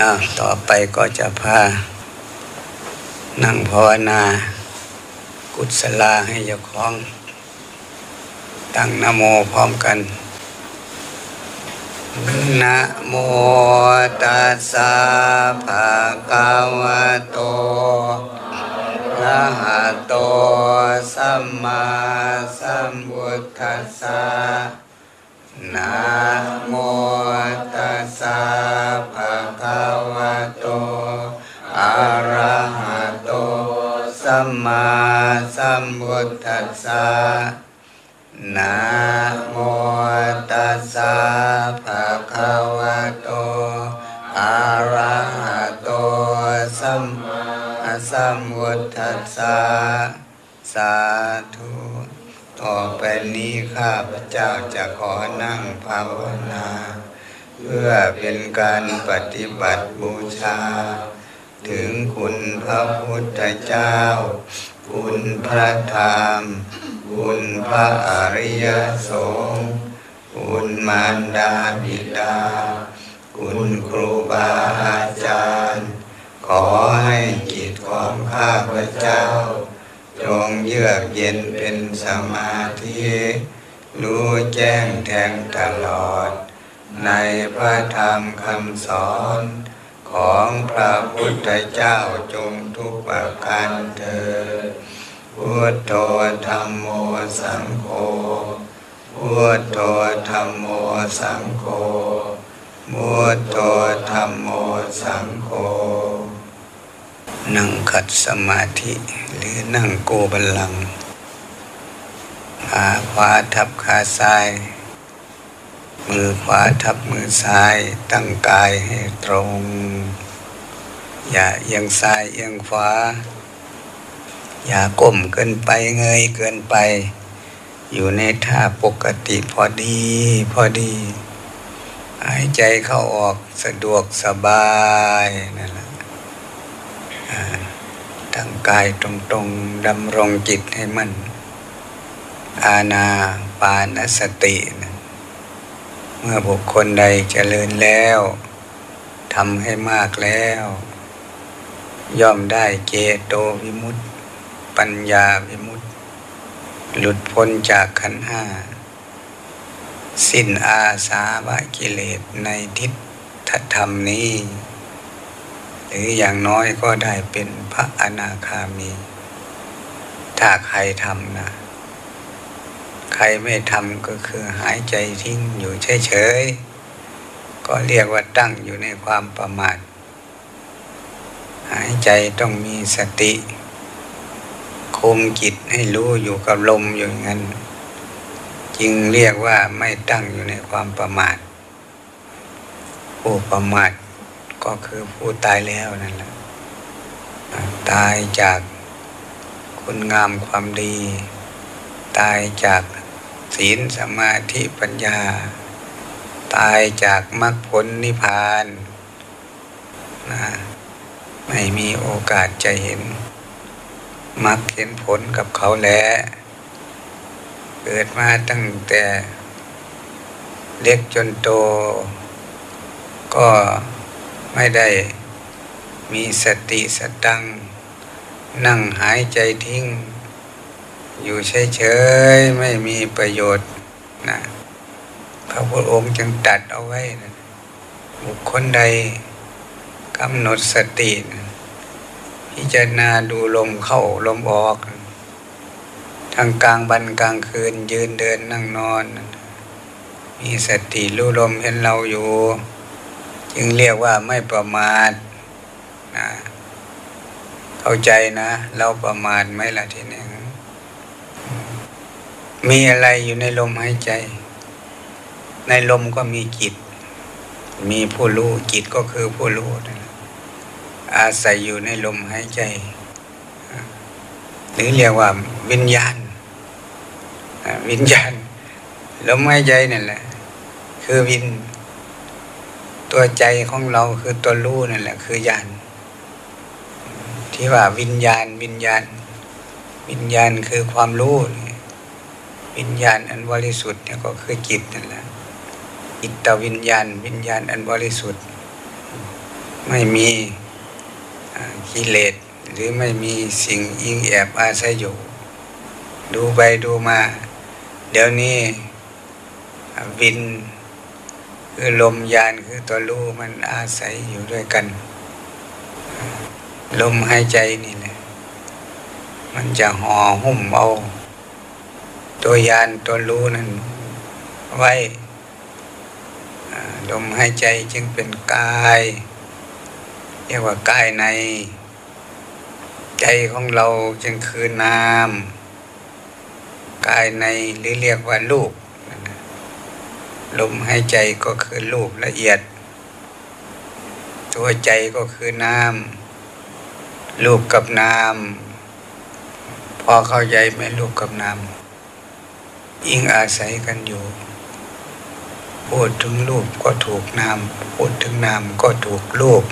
อ้าวต่อไปก็จะพา นั่งภาวนา กุศลาให้เจ้าของ ตั้งนโมพร้อมกันนะโมตัสสะภะคะวะโตระหะโต สัมมาสัมพุทธัสสะ นะโมตัสสะภะคะวะโตอะระหะโตสัมมาสัมพุทธัสสะนะโมตัสสะภะคะวะโตอะระหะโตสัมมาสัมพุทธัสสะสาธุ ต่อไปนี้ข้าพเจ้าจะขอนั่งภาวนา เพื่อเป็นการปฏิบัติบูชา ถึงคุณพระพุทธเจ้า คุณพระธรรม คุณพระอริยสงฆ์คุณมารดาบิดา คุณครูบาอาจารย์ ขอให้จิตของข้าพเจ้า จงเยือกเย็นเป็นสมาธิ รู้แจ้งแทงตลอด ในพระธรรมคำสอน ของพระพุทธเจ้าจงทุกประการเถิดพุทโธธรรมโมสังโฆพุทโธธรรมโมสังโฆพุทโธธรรมโมสังโฆ นั่งขัดสมาธิหรือนั่งโกบัลลังขาขวาทับขาซ้าย มือขวาทับมือซ้าย ตั้งกายให้ตรง อย่าเอียงซ้ายเอียงขวา อย่าก้มเกินไปเงยเกินไป อยู่ในท่าปกติพอดีพอดี หายใจเข้าออกสะดวกสบายนั่นแหละ ตั้งกายตรงๆดำรงจิตให้มันอาณาปานสตินะเมื่อบุคคลใดเจริญแล้วทำให้มากแล้ว ย่อมได้เจโตวิมุตติ ปัญญาวิมุตติ หลุดพ้นจากขันห้า สิ้นอาสาวะกิเลสในทิฏฐธรรมนี้ รืออย่างน้อยก็ได้เป็นพระอนาคามี ถ้าใครทำนะ ใครไม่ทำก็คือหายใจทิ้งอยู่เฉยๆ ก็เรียกว่าตั้งอยู่ในความประมาท หายใจต้องมีสติ คุมจิตให้รู้อยู่กับลมอยู่ยงั้น จึงเรียกว่าไม่ตั้งอยู่ในความประมาทผู้ประมาท ก็คือผู้ตายแล้วนั่นแหละตายจากคุณงามความดี ตายจากศีลสมาธิปัญญา ตายจากมรรคผลนิพพานนะไม่มีโอกาสจะเห็นมรรคเห็นผลกับเขาแล้วเกิดมาตั้งแต่เล็กจนโตก็ ไม่ได้มีสติสตัง นั่งหายใจทิ้ง อยู่เฉยๆไม่มีประโยชน์นะพระพุทธองค์จึงตัดเอาไว้นะบุคคลใดกำหนดสตินะพิจารณาดูลมเข้าลมออกทางกลางบันกลางคืนยืนเดินนั่งนอน มีสติรู้ลมเห็นเราอยู่ จึงเรียกว่าไม่ประมาทนะเข้าใจนะ เราประมาทไหมล่ะทีนี้มีอะไรอยู่ในลมหายใจ ในลมก็มีจิต มีผู้รู้จิตก็คือผู้รู้นั่นแหละอาศัยอยู่ในลมหายใจ หรือเรียกว่าวิญญาณ วิญญาณลมหายใจนั่นแหละ คือวิน ตัวใจของเราคือตัวรู้นั่นแหละ คือญาณที่ว่าวิญญาณวิญญาณ วิญญาณคือความรู้วิญญาณอันบริสุทธิ์เนี่ยก็คือจิตนั่นแหละอิตตวิญญาณ วิญญาณอันบริสุทธิ์ ไม่มีกิเลสหรือไม่มีสิ่งอิงแอบอาศัยอยู่ ดูไปดูมา เดี๋ยวนี้วิน คือลมยานคือตัวรู้มันอาศัยอยู่ด้วยกัน ลมหายใจนี่แหละ มันจะห่อหุ้มเอา ตัวยานตัวรู้นั้นไว้ลมหายใจจึงเป็นกายเรียกว่ากายใน ใจของเราจึงคือนาม กายในหรือเรียกว่าลูก ลมหายใจก็คือรูปละเอียด ตัวใจก็คือน้ำรูปกับน้ำพอเข้าใจไหมรูปกับน้ำยิ่งอาศัยกันอยู่ พูดถึงรูปก็ถูกน้ำพูดถึงน้ำก็ถูกรูป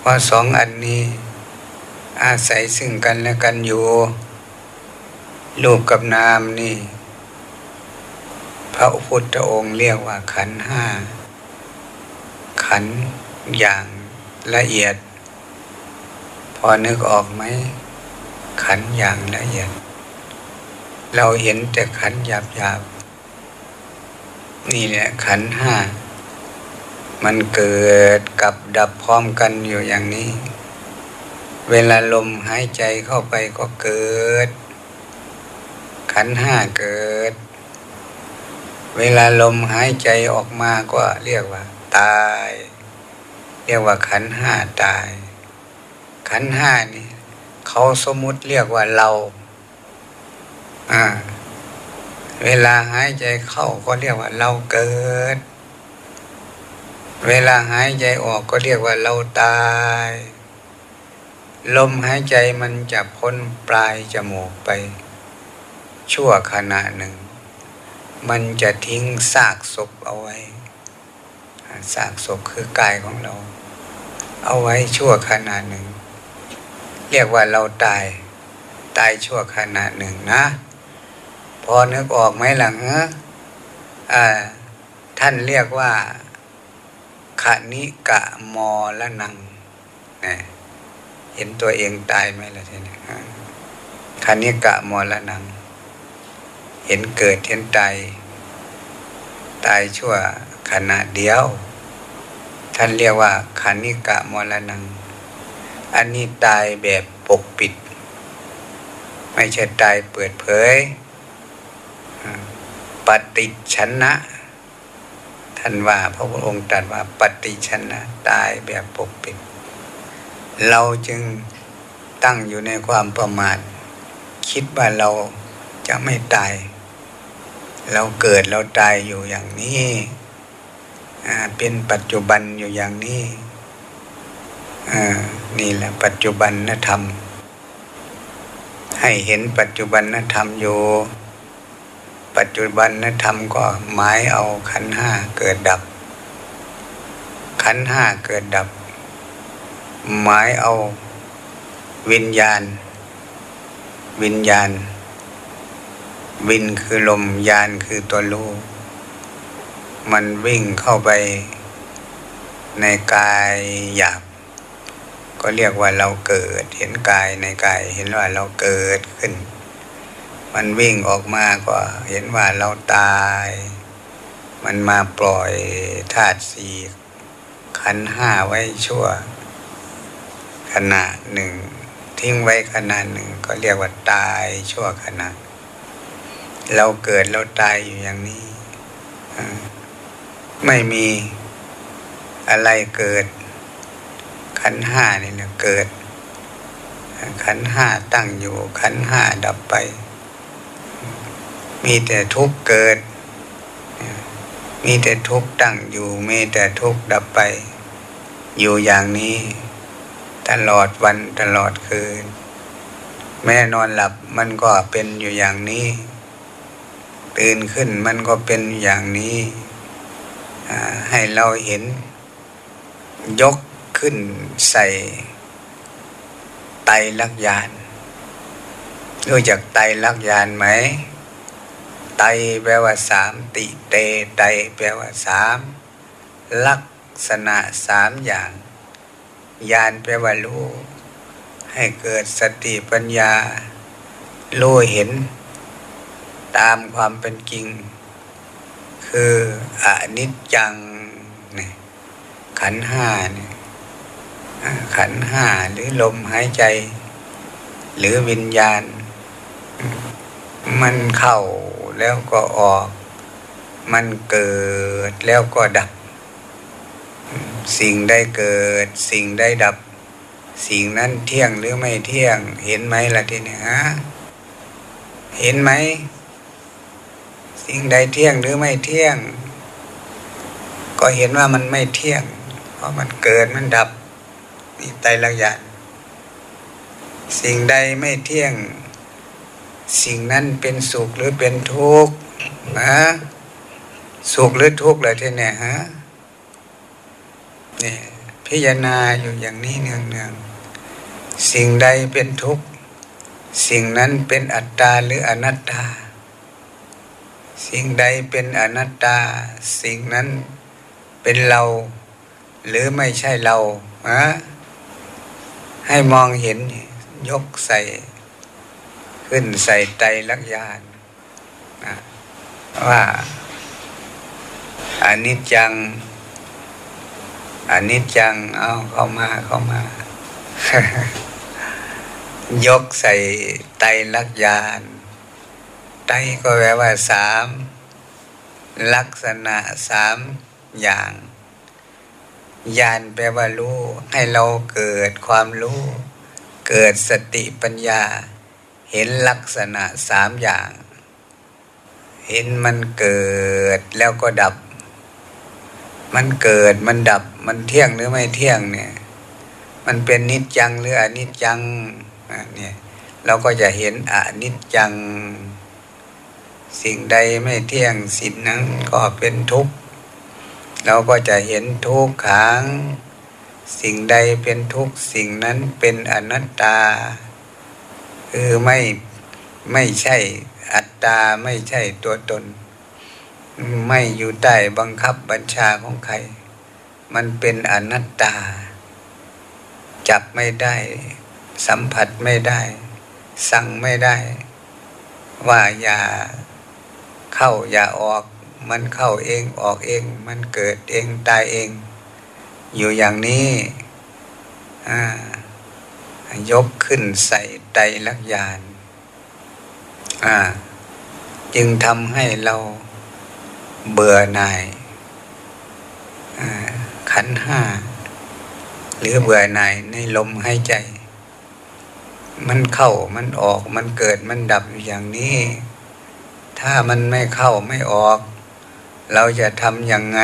เพราะสองอันนี้ อาศัยซึ่งกันและกันอยู่รูปกับน้ำนี่ พระพุทธองค์เรียกว่าขันห้า ขันอย่างละเอียด พอนึกออกไหม ขันอย่างละเอียด เราเห็นแต่ขันหยาบหยาบนี่แหละขันห้า มันเกิดกับดับพร้อมกันอยู่อย่างนี้ เวลาลมหายใจเข้าไปก็เกิด ขันห้าเกิด เวลาลมหายใจออกมาก็เรียกว่า ตาย เรียกว่าขันห้าตาย ขันห้านี่เขาสมมุติเรียกว่าเรา อ่า เวลาหายใจเข้าก็เรียกว่าเราเกิด เวลาหายใจออกก็เรียกว่าเราตาย ลมหายใจมันจะพ้นปลายจมูกไป ชั่วขณะหนึ่ง มันจะทิ้งซากศพเอาไว้ซากศพคือกายของเรา เอาไว้ชั่วขณะหนึ่ง เรียกว่าเราตาย ตายชั่วขณะหนึ่งนะ พอนึกออกไหมหลังเออท่านเรียกว่าขณิกะมอละนังนะเห็นตัวเองตายไหมล่ะทีนี้ขณิกะมอละนัง เห็นเกิดเห็นตายตายชั่วขณะเดียว ท่านเรียกว่าคานิกะมรณัง อันนี้ตายแบบปกปิด ไม่ใช่ตายเปิดเผย ปฏิชนะ ท่านว่าพระพุทธองค์ตรัสว่าปฏิชนะตายแบบปกปิด เราจึงตั้งอยู่ในความประมาท คิดว่าเราจะไม่ตาย เราเกิดเราตายอยู่อย่างนี้เป็นปัจจุบันอยู่อย่างนี้นี่แหละปัจจุบันนธรรม ให้เห็นปัจจุบันนธรรมอยู่ ปัจจุบันนธรรมก็หมายเอาขันห้าเกิดดับ ขันห้าเกิดดับ หมายเอาวิญญาณ วิญญาณ วินคือลมยานคือตัวรู้มันวิ่งเข้าไปในกายหยาบ ก็เรียกว่าเราเกิด เห็นกายในกายเห็นว่าเราเกิดขึ้น มันวิ่งออกมาก็เห็นว่าเราตาย มันมาปล่อยธาตุสี่ขันห้าไว้ชั่ว ขณะหนึ่ง ทิ้งไว้ขณะหนึ่ง ก็เรียกว่าตายชั่วขณะ เราเกิดเราตายอยู่อย่างนี้ ไม่มีอะไรเกิด ขันห้านี่แหละเกิด ขันห้าตั้งอยู่ ขันห้าดับไป มีแต่ทุกเกิด มีแต่ทุกตั้งอยู่ มีแต่ทุกดับไป อยู่อย่างนี้ ตลอดวันตลอดคืน แม่นอนหลับมันก็เป็นอยู่อย่างนี้ ตื่นขึ้นมันก็เป็นอย่างนี้ให้เราเห็น ยกขึ้นใส่ไตลักยานรู้จักไตลักยานไหม ไตแปลว่าสามติเต ไตแปลว่าสามลักษณะสามอย่างญาณแปลว่ารู้ให้เกิดสติปัญญารู้เห็น ตามความเป็นจริง คืออนิจจังเนี่ยขันห้าเนี่ยขันห้าหรือลมหายใจ หรือวิญญาณ มันเข้าแล้วก็ออก มันเกิดแล้วก็ดับ สิ่งได้เกิด สิ่งได้ดับ สิ่งนั้นเที่ยงหรือไม่เที่ยง เห็นไหมล่ะทีนี้ฮะเห็นไหม สิ่งใดเที่ยงหรือไม่เที่ยง ก็เห็นว่ามันไม่เที่ยง เพราะมันเกิดมันดับนี่ไตรลักษณ์สิ่งใดไม่เที่ยง สิ่งนั้นเป็นสุขหรือเป็นทุกข์นะสุขหรือทุกข์เลยทีเนี่ยฮะนี่พิจารณาอยู่อย่างนี้เนืองเนืองสิ่งใดเป็นทุกข์ สิ่งนั้นเป็นอัตตาหรืออนัตตา สิ่งใดเป็นอนัตตา สิ่งนั้นเป็นเรา หรือไม่ใช่เราฮะให้มองเห็นยกใส่ ขึ้นใส่ใจลักยานนะว่าอานิจจังอานิจจังเอาเข้ามาเข้ามายกใส่ไตลักยาน ไตก็แปลว่าสามลักษณะสามอย่างญาณแปลว่ารู้ให้เราเกิดความรู้ เกิดสติปัญญา เห็นลักษณะสามอย่าง เห็นมันเกิดแล้วก็ดับ มันเกิดมันดับ มันเที่ยงหรือไม่เที่ยงเนี่ย มันเป็นนิจจังหรืออนิจจังเนี่ยเราก็จะเห็นอนิจจัง สิ่งใดไม่เที่ยงสิ่งนั้นก็เป็นทุกข์เราก็จะเห็นทุกขัง สิ่งใดเป็นทุกข์สิ่งนั้นเป็นอนัตตา คือไม่ไม่ใช่อัตตาไม่ใช่ตัวตน ไม่อยู่ใต้บังคับบัญชาของใคร มันเป็นอนัตตา จับไม่ได้ สัมผัสไม่ได้ สั่งไม่ได้ ว่าอย่า เข้าอย่าออก มันเข้าเองออกเอง มันเกิดเองตายเอง อยู่อย่างนี้ยกขึ้นใส่ไตลักยานจึงทำให้เราเบื่อหน่ายขันห้า หรือเบื่อหน่ายในลมหายใจ มันเข้ามันออกมันเกิดมันดับอยู่อย่างนี้ ถ้ามันไม่เข้าไม่ออก เราจะทำยังไง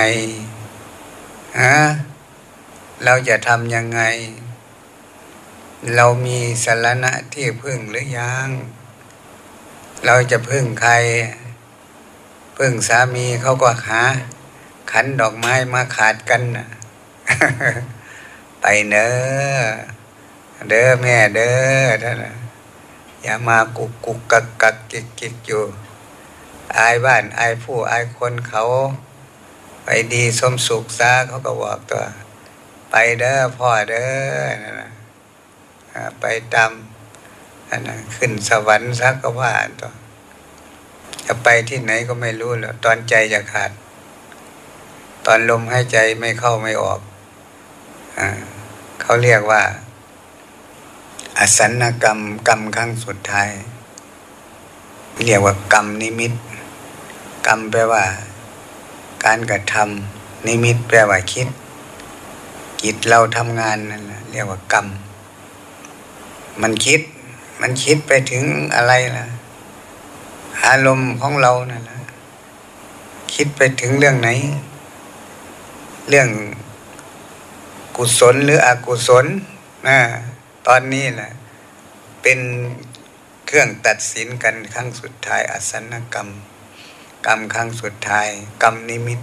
ฮะเราจะทำยังไง เรามีสารณะที่พึ่งหรือยัง เราจะพึ่งใคร พึ่งสามีเขาก็หา ขันดอกไม้มาขาดกันนะไปเนอเด้อแม่เด้อท่านอย่ามากุกกุกกักกักกิกกิกอยู่ อายบ้าน อายผู้อายคนเขา ไปดีสมสุขซาเขาก็บอกตัว ไปเด้อพ่อเด้อนะไปตามอันนะขึ้นสวรรค์ซักก็ว่าตัวจะไปที่ไหนก็ไม่รู้แล้วตอนใจจะขาด ตอนลมหายใจไม่เข้าไม่ออกอเขาเรียกว่า อสันกรรมกรรมครั้งสุดท้ายเรียกว่ากรรมนิมิต กรรมแปลว่า การกระทำนิมิตแปลว่าคิด จิตเราทำงานนั่นแหละเรียกว่ากรรม มันคิด มันคิดไปถึงอะไรล่ะ อารมณ์ของเรานั่นแหละคิดไปถึงเรื่องไหน เรื่องกุศลหรืออกุศลนะตอนนี้แหละเป็นเครื่องตัดสินกันครั้งสุดท้ายอสันกรรม กรรมครั้งสุดท้าย กรรมนิมิต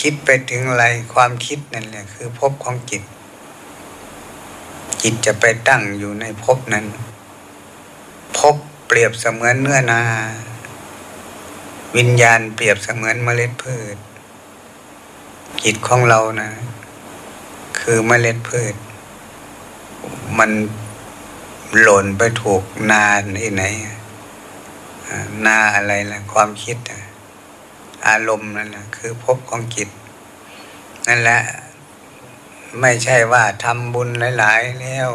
คิดไปถึงอะไรความคิดนั่นแหละคือภพของจิต จิตจะไปตั้งอยู่ในภพนั้นภพเปรียบเสมือนเนื้อนา วิญญาณเปรียบเสมือนเมล็ดพืช จิตของเรานะ คือเมล็ดพืช มันหล่นไปถูกนานที่ไหน นาอะไรล่ะ ความคิดอารมณ์นั่นแหละคือพบของจิตนั่นแหละ ไม่ใช่ว่าทำบุญหลาย ๆ แล้ว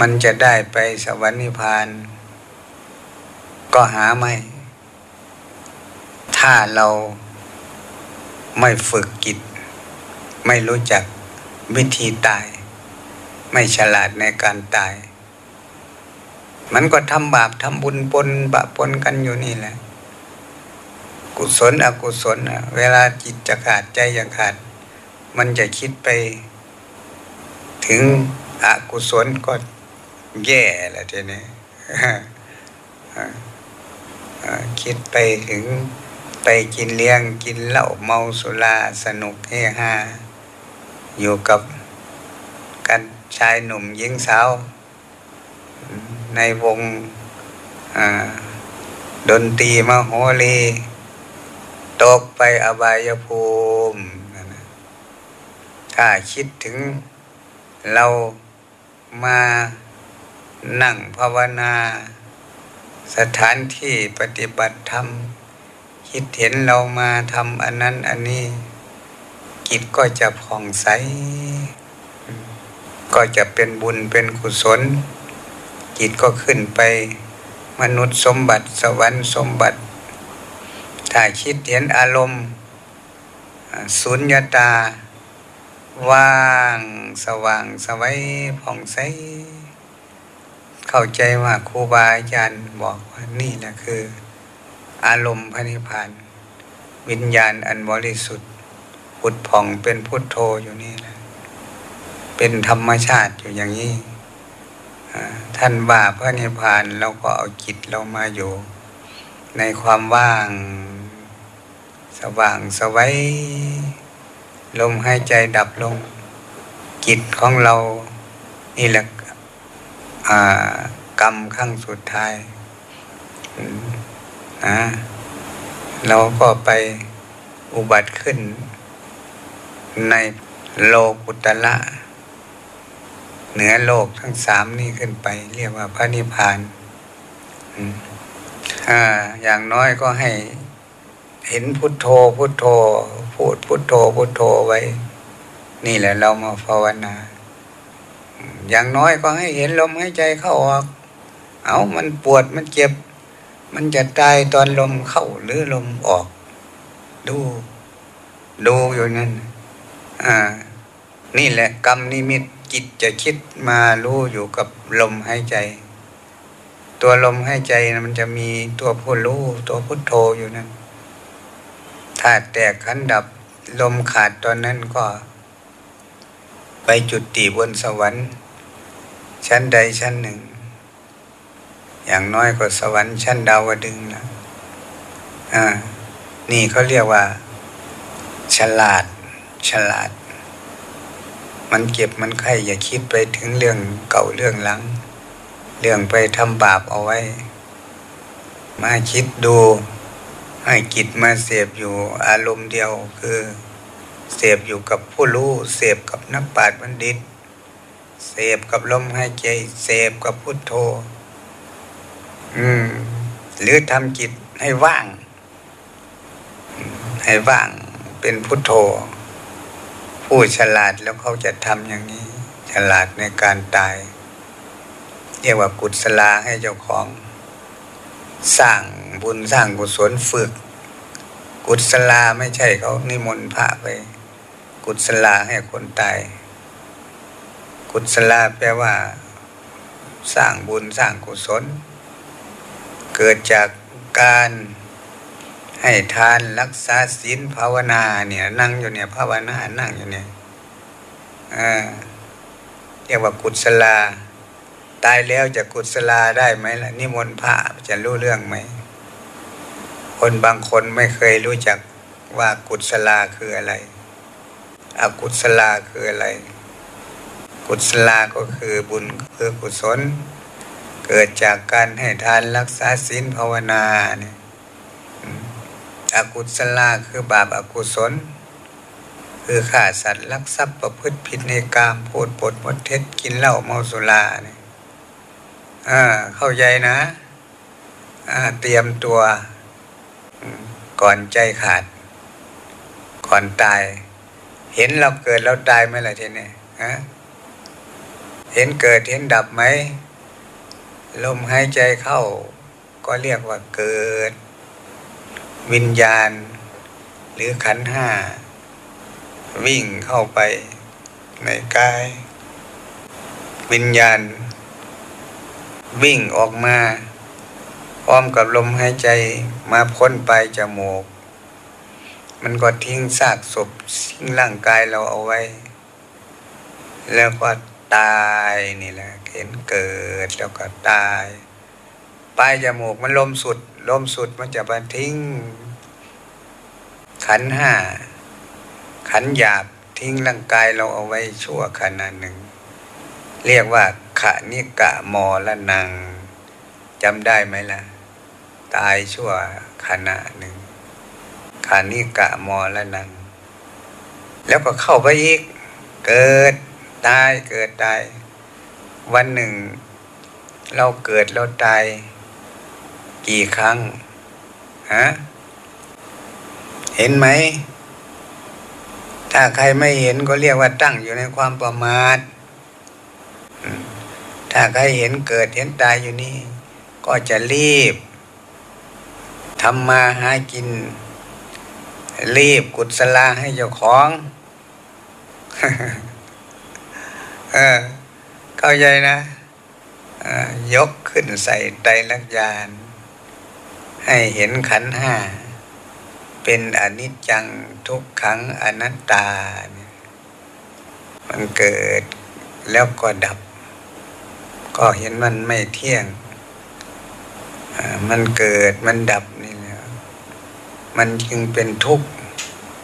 มันจะได้ไปสวรรค์นิพพาน ก็หาไม่ ถ้าเราไม่ฝึกกิจ ไม่รู้จักวิธีตาย ไม่ฉลาดในการตาย มันก็ทำบาปทำบุญปนบาปปนกันอยู่นี่แหละ กุศลอกุศลเวลาจิตจะขาดใจจะขาด มันจะคิดไป ถึงอกุศลก็แย่แหละทีนี้คิดไปถึงไปกินเลี้ยงกินเหล้าเมาสุราสนุกเฮฮาอยู่กับกันชายหนุ่มหญิงสาว ในวงดนตรีมโหรีตกไปอบายภูมิถ้าคิดถึงเรามานั่งภาวนา สถานที่ปฏิบัติธรรม คิดเห็นเรามาทำอันนั้นอันนี้ กิจก็จะผ่องใส ก็จะเป็นบุญเป็นกุศล จิตก็ขึ้นไปมนุษย์สมบัติสวรรค์สมบัติ ถ้าคิดเห็นอารมณ์สุญญาตา ว่างสว่างสวัยผ่องใส เข้าใจว่าครูบาอาจารย์บอกว่านี่แหละคือ อารมณ์พระนิพพาน วิญญาณอันบริสุทธิ์พุทธผ่องเป็นพุทโธอยู่นี่นะเป็นธรรมชาติอยู่อย่างนี้ ท่านว่าพระนิพพานเราก็เอาจิตเรามาอยู่ ในความว่าง สว่างสวัยลมหายใจดับลง จิตของเรานี่แหละกรรมขั้งสุดท้ายนะเราก็ไปอุบัติขึ้นในโลกุตละ เหนือโลกทั้งสามนี่ขึ้นไป เรียกว่าพระนิพพานอ่าอย่างน้อยก็ให้เห็นพุทโธ พุทโธ พูดพุทโธ พุทโธไว้ นี่แหละเรามาภาวนา อย่างน้อยก็ให้เห็นลมหายใจเข้าออก เอามันปวดมันเจ็บ มันจะตายตอนลมเข้าหรือลมออก ดู ดูอยู่นั่น อ่า นี่แหละกรรมนิมิต จิตจะคิดมารู้อยู่กับลมหายใจ ตัวลมหายใจมันจะมีตัวผู้รู้ตัวพุทโธอยู่นั่นถ้าแตกขันดับลมขาดตอนนั้นก็ ไปจุดตีบนสวรรค์ ชั้นใดชั้นหนึ่ง อย่างน้อยก็สวรรค์ชั้นดาวดึงนะอ่า นี่เขาเรียกว่า ฉลาด ฉลาด มันเก็บมันไข่อย่าคิดไปถึงเรื่องเก่าเรื่องหลัง เรื่องไปทำบาปเอาไว้ มาคิดดูให้จิตมาเสพอยู่อารมณ์เดียวคือ เสพอยู่กับผู้รู้เสพกับนักปราชญ์บัณฑิต เสพกับลมหายใจเสพกับพุทโธ อืม หรือทำจิตให้ว่าง ให้ว่างเป็นพุทโธ ผู้ฉลาดแล้วเขาจะทำอย่างนี้ ฉลาดในการตาย เรียกว่ากุศลาให้เจ้าของ สร้างบุญสร้างกุศลฝึก กุศลาไม่ใช่เขานิมนต์พระไป กุศลาให้คนตาย กุศลาแปลว่า สร้างบุญสร้างกุศล เกิดจากการ ให้ทานรักษาศีลภาวนาเนี่ย นั่งอยู่เนี่ย ภาวนานั่งอยู่เนี่ยเรียกว่ากุศลา ตายแล้วจะกุศลาได้ไหมล่ะนิมนต์พระจะรู้เรื่องไหม คนบางคนไม่เคยรู้จักว่ากุศลาคืออะไรอกุศลาคืออะไร กุศลาก็คือบุญคือกุศล เกิดจากการให้ทานรักษาศีลภาวนาเนี่ย อกุศลาคือบาปอากุศล คือฆ่าสัตว์ลักทรัพย์ประพฤติผิดในกามพูดปดมดเท็จกินเหล้าเมาสุราเนี่ยเข้าใจนะเตรียมตัวก่อนใจขาด ก่อนตาย เห็นเราเกิดเราตายไหมล่ะทีนี้ฮะเห็นเกิดเห็นดับไหมลมหายใจเข้า ก็เรียกว่าเกิด วิญญาณ หรือขันห้า วิ่งเข้าไปในกาย วิญญาณ วิ่งออกมาพร้อมกับลมหายใจมาพ้นไปจมูก มันก็ทิ้งซากศพทิ้งร่างกายเราเอาไว้ แล้วก็ตายนี่แหละเห็นเกิดแล้วก็ตายปลายจมูกมันลมสุด ลมสุดมันจะมาทิ้ง ขันห้า ขันหยาบทิ้งร่างกายเราเอาไว้ชั่วขณะหนึ่ง เรียกว่าขะนิกะมอละนังจำได้ไหมล่ะ ตายชั่วขณะหนึ่งขานิกะมอละนัง แล้วก็เข้าไปอีก เกิดตายเกิดตาย วันหนึ่ง เราเกิดเราตาย กี่ครั้งฮะเห็นไหม ถ้าใครไม่เห็นก็เรียกว่าตั้งอยู่ในความประมาทถ้าใครเห็นเกิดเห็นตายอยู่นี่ ก็จะรีบทำมาหากิน รีบกุศลาให้เจ้าของเออเข้าใจนะยกขึ้นใส่ไตรลักษาน ให้เห็นขันห้า เป็นอนิจจังทุกขังอนัตตา มันเกิดแล้วก็ดับ ก็เห็นมันไม่เที่ยง มันเกิดมันดับนี่แหละมันจึงเป็นทุกข์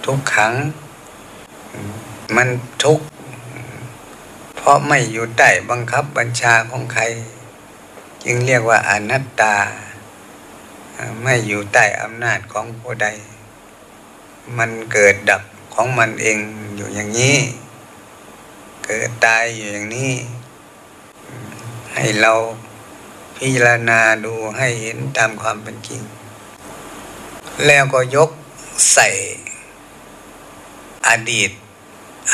ทุกขัง มันทุกข์เพราะไม่อยู่ใต้บังคับบัญชาของใคร จึงเรียกว่าอนัตตา ไม่อยู่ใต้อำนาจของผู้ใด มันเกิดดับของมันเองอยู่อย่างนี้ เกิดตายอยู่อย่างนี้ ให้เราพิจารณาดูให้เห็นตามความเป็นจริง แล้วก็ยกใส่อดีต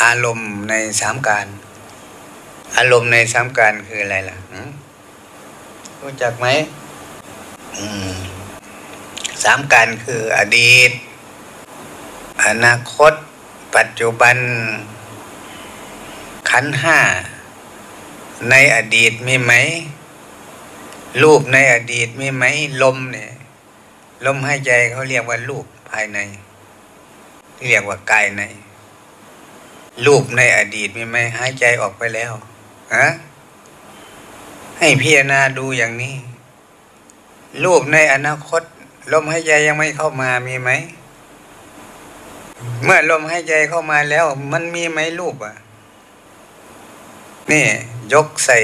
อารมณ์ในสามการ อารมณ์ในสามการคืออะไรล่ะรู้จักไหม สามการคืออดีต อนาคต ปัจจุบัน ขันห้า ในอดีตมีไหม รูปในอดีตมีไหม ลมเนี่ยลมหายใจเขาเรียกว่ารูปภายใน เรียกว่ากายใน รูปในอดีตมีไหมหายใจออกไปแล้วฮะให้พิจารณาดูอย่างนี้ รูปในอนาคต ลมหายใจยังไม่เข้ามามีไหม เมื่อลมหายใจเข้ามาแล้ว มันมีไหมรูปอะ นี่ ยกใส่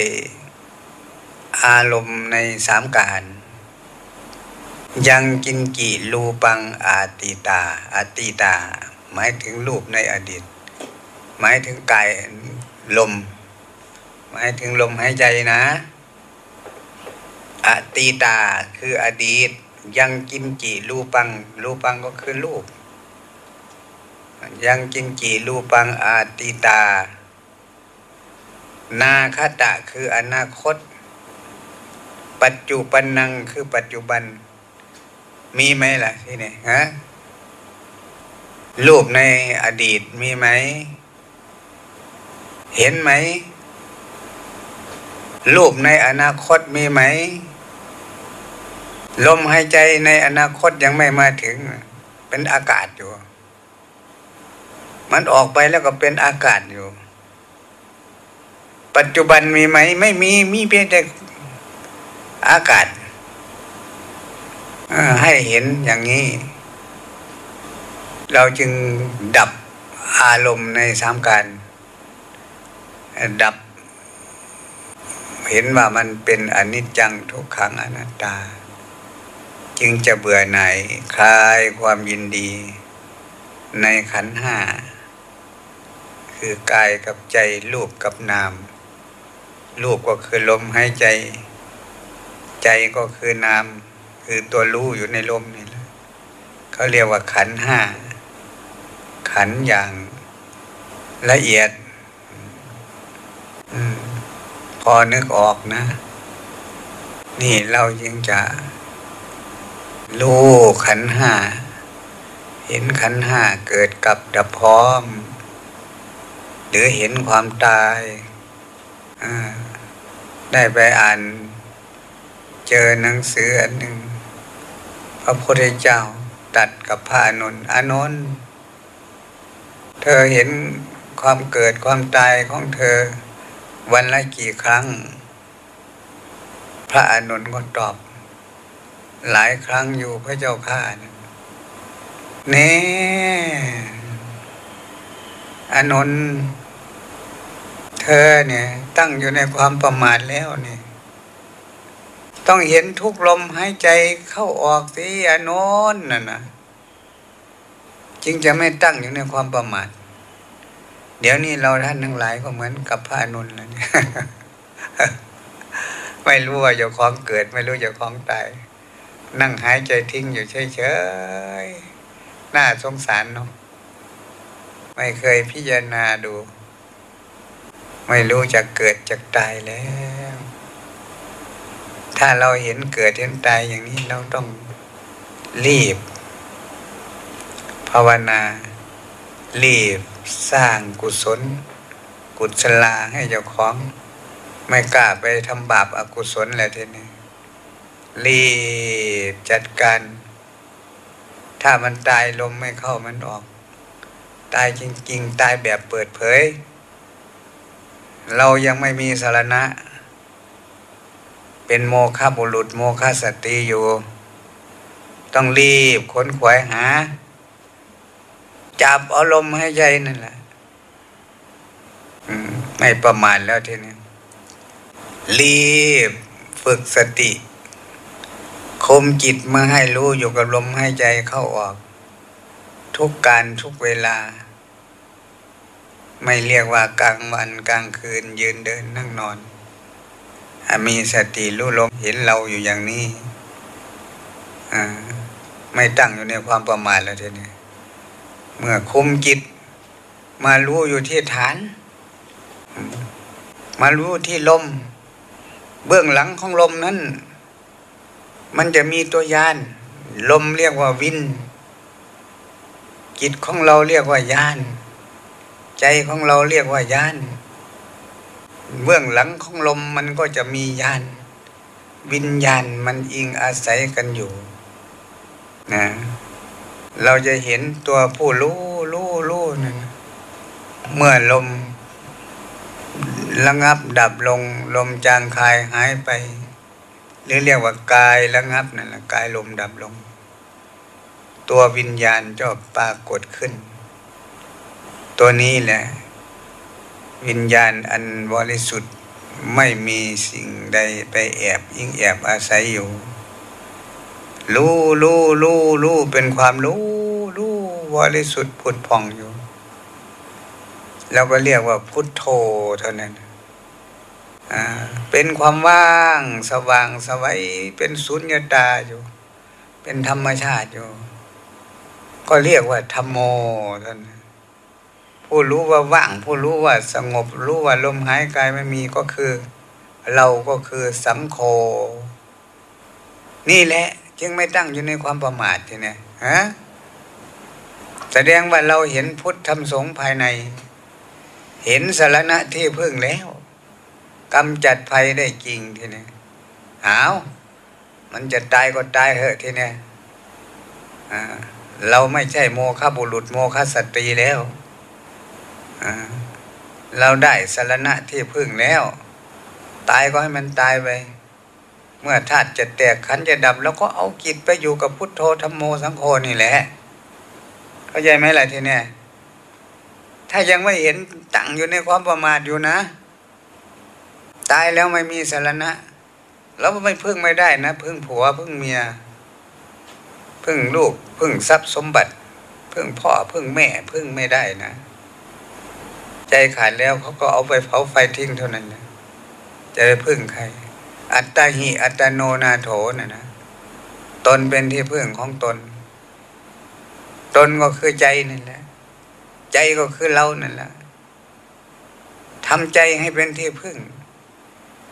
อารมณ์ในสามการ ยังกินกีรูปังอาติตาอาติตา หมายถึงรูปในอดีต หมายถึงกายลม หมายถึงลมหายใจนะอตีตาคืออดีต ยังกินจีรูปัง รูปังก็คือรูป ยังกินจีรูปังอาติตา นาคตะคืออนาคต ปัจจุบันนังคือปัจจุบัน มีไหมล่ะที่นี่ฮะรูปในอดีตมีไหม เห็นไหมรูปในอนาคตมีไหม ลมหายใจในอนาคตยังไม่มาถึง เป็นอากาศอยู่ มันออกไปแล้วก็เป็นอากาศอยู่ ปัจจุบันมีไหม ไม่มีมีเพียงแต่อากาศให้เห็นอย่างนี้ เราจึงดับอารมณ์ในสามการ ดับ เห็นว่ามันเป็นอนิจจังทุกขังอนัตตา จึงจะเบื่อหน่ายคลายความยินดี ในขันห้า คือกายกับใจรูปกับนามรูปก็คือลมหายใจ ใจก็คือนาม คือตัวรู้อยู่ในลมนี่แหละเขาเรียกว่าขันห้า ขันอย่างละเอียดอพอนึกออกนะ นี่เรายังจะ รู้ขันห้า เห็นขันห้าเกิดกับดับพร้อม หรือเห็นความตายได้ไปอ่าน เจอหนังสืออันหนึ่ง พระพุทธเจ้าตัดกับพระอนุนอานนเธอเห็นความเกิดความตายของเธอ วันละกี่ครั้ง พระอนุนก็ตอบ หลายครั้งอยู่พระเจ้าข้าเนี่ยอานนท์เธอเนี่ย ตั้งอยู่ในความประมาทแล้วเนี่ย ต้องเห็นทุกลมหายใจเข้าออกสิอานนท์น่ะนะจึงจะไม่ตั้งอยู่ในความประมาทเดี๋ยวนี้เราท่านทั้งหลายก็เหมือนกับพระอนุนแล้วเนี่ยไม่รู้ว่าจะคล้องเกิด ไม่รู้จะคล้องตาย นั่งหายใจทิ้งอยู่เฉยๆน่าสงสารเนาะไม่เคยพิจารณาดู ไม่รู้จะเกิดจะตายแล้ว ถ้าเราเห็นเกิดเห็นตายอย่างนี้เราต้องรีบ ภาวนา รีบสร้างกุศล กุศลาให้เจ้าของ ไม่กล้าไปทำบาปอากุศลอะไรทีนี้ รีบจัดการ ถ้ามันตายลมไม่เข้ามันออก ตายจริง ๆ ตายแบบเปิดเผย เรายังไม่มีสารณะ เป็นโมฆะบุรุษโมฆะสตรีอยู่ ต้องรีบค้นขวายหา จับอารมณ์ให้ใจนั่นแหละไม่ประมาณแล้วทีนี้รีบฝึกสติ คมจิตมาให้รู้อยู่กับลมให้ใจเข้าออก ทุกการทุกเวลา ไม่เรียกว่ากลางวันกลางคืนยืนเดินนั่งนอนมีสติรู้ลมเห็นเราอยู่อย่างนี้ไม่ตั้งอยู่ในความประมาทแล้วทีนี้เมื่อคุมจิต มารู้อยู่ที่ฐาน มารู้ที่ลม เบื้องหลังของลมนั้น มันจะมีตัวยาน ลมเรียกว่าวิน จิตของเราเรียกว่ายาน ใจของเราเรียกว่ายาน เบื้องหลังของลมมันก็จะมียาน วิญญาณมันอิงอาศัยกันอยู่นะเราจะเห็นตัวผู้รู้รู้รู้นั่นเมื่อลมระงับดับลง ลมจางคายหายไป หรือเรียกว่ากายระงับนั่นแหละกายลมดับลง ตัววิญญาณจะปรากฏขึ้น ตัวนี้แหละ วิญญาณอันบริสุทธิ์ไม่มีสิ่งใดไปแอบยิ่งแอบอาศัยอยู่รู้รู้รู้รู้เป็นความรู้รู้บริสุทธิ์ผุดผ่องอยู่ แล้วก็เรียกว่าพุทโธเท่านั้น เป็นความว่างสว่างสวัยเป็นสุญญตาอยู่ เป็นธรรมชาติอยู่ ก็เรียกว่าธรรมโมท่านผู้รู้ว่าว่าง ผู้รู้ว่าสงบ รู้ว่าลมหายกายไม่มีก็คือ เราก็คือสังโฆนี่แหละจึงไม่ตั้งอยู่ในความประมาททีนี้ฮะแสดงว่าเราเห็นพุทธธรรมสงฆ์ภายใน เห็นสารณะที่พึ่งแล้ว กำจัดภัยได้จริงทีนี้หาวมันจะตายก็ตายเหอะทีนี้เราไม่ใช่โมฆะบุรุษโมฆะสตรีแล้วเราได้สารณะที่พึ่งแล้ว ตายก็ให้มันตายไป เมื่อธาตุจะแตกขันจะดับ แล้วก็เอาจิตไปอยู่กับพุทโธธรรมโมสังโฆนี่แหละ เข้าใจไหมล่ะทีนี้ถ้ายังไม่เห็นตั้งอยู่ในความประมาทอยู่นะ ตายแล้วไม่มีสารณะเราไม่พึ่งไม่ได้นะ พึ่งผัวพึ่งเมีย พึ่งลูก พึ่งทรัพย์สมบัติ พึ่งพ่อพึ่งแม่ พึ่งไม่ได้นะ ใจขาดแล้วเขาก็เอาไปเผาไฟทิ้งเท่านั้นนะจะไปพึ่งใคร อัตตาหิอัตโนนาโถนะนะตนเป็นที่พึ่งของตน ตนก็คือใจนั่นแหละ ใจก็คือเรานั่นแหละทำใจให้เป็นที่พึ่ง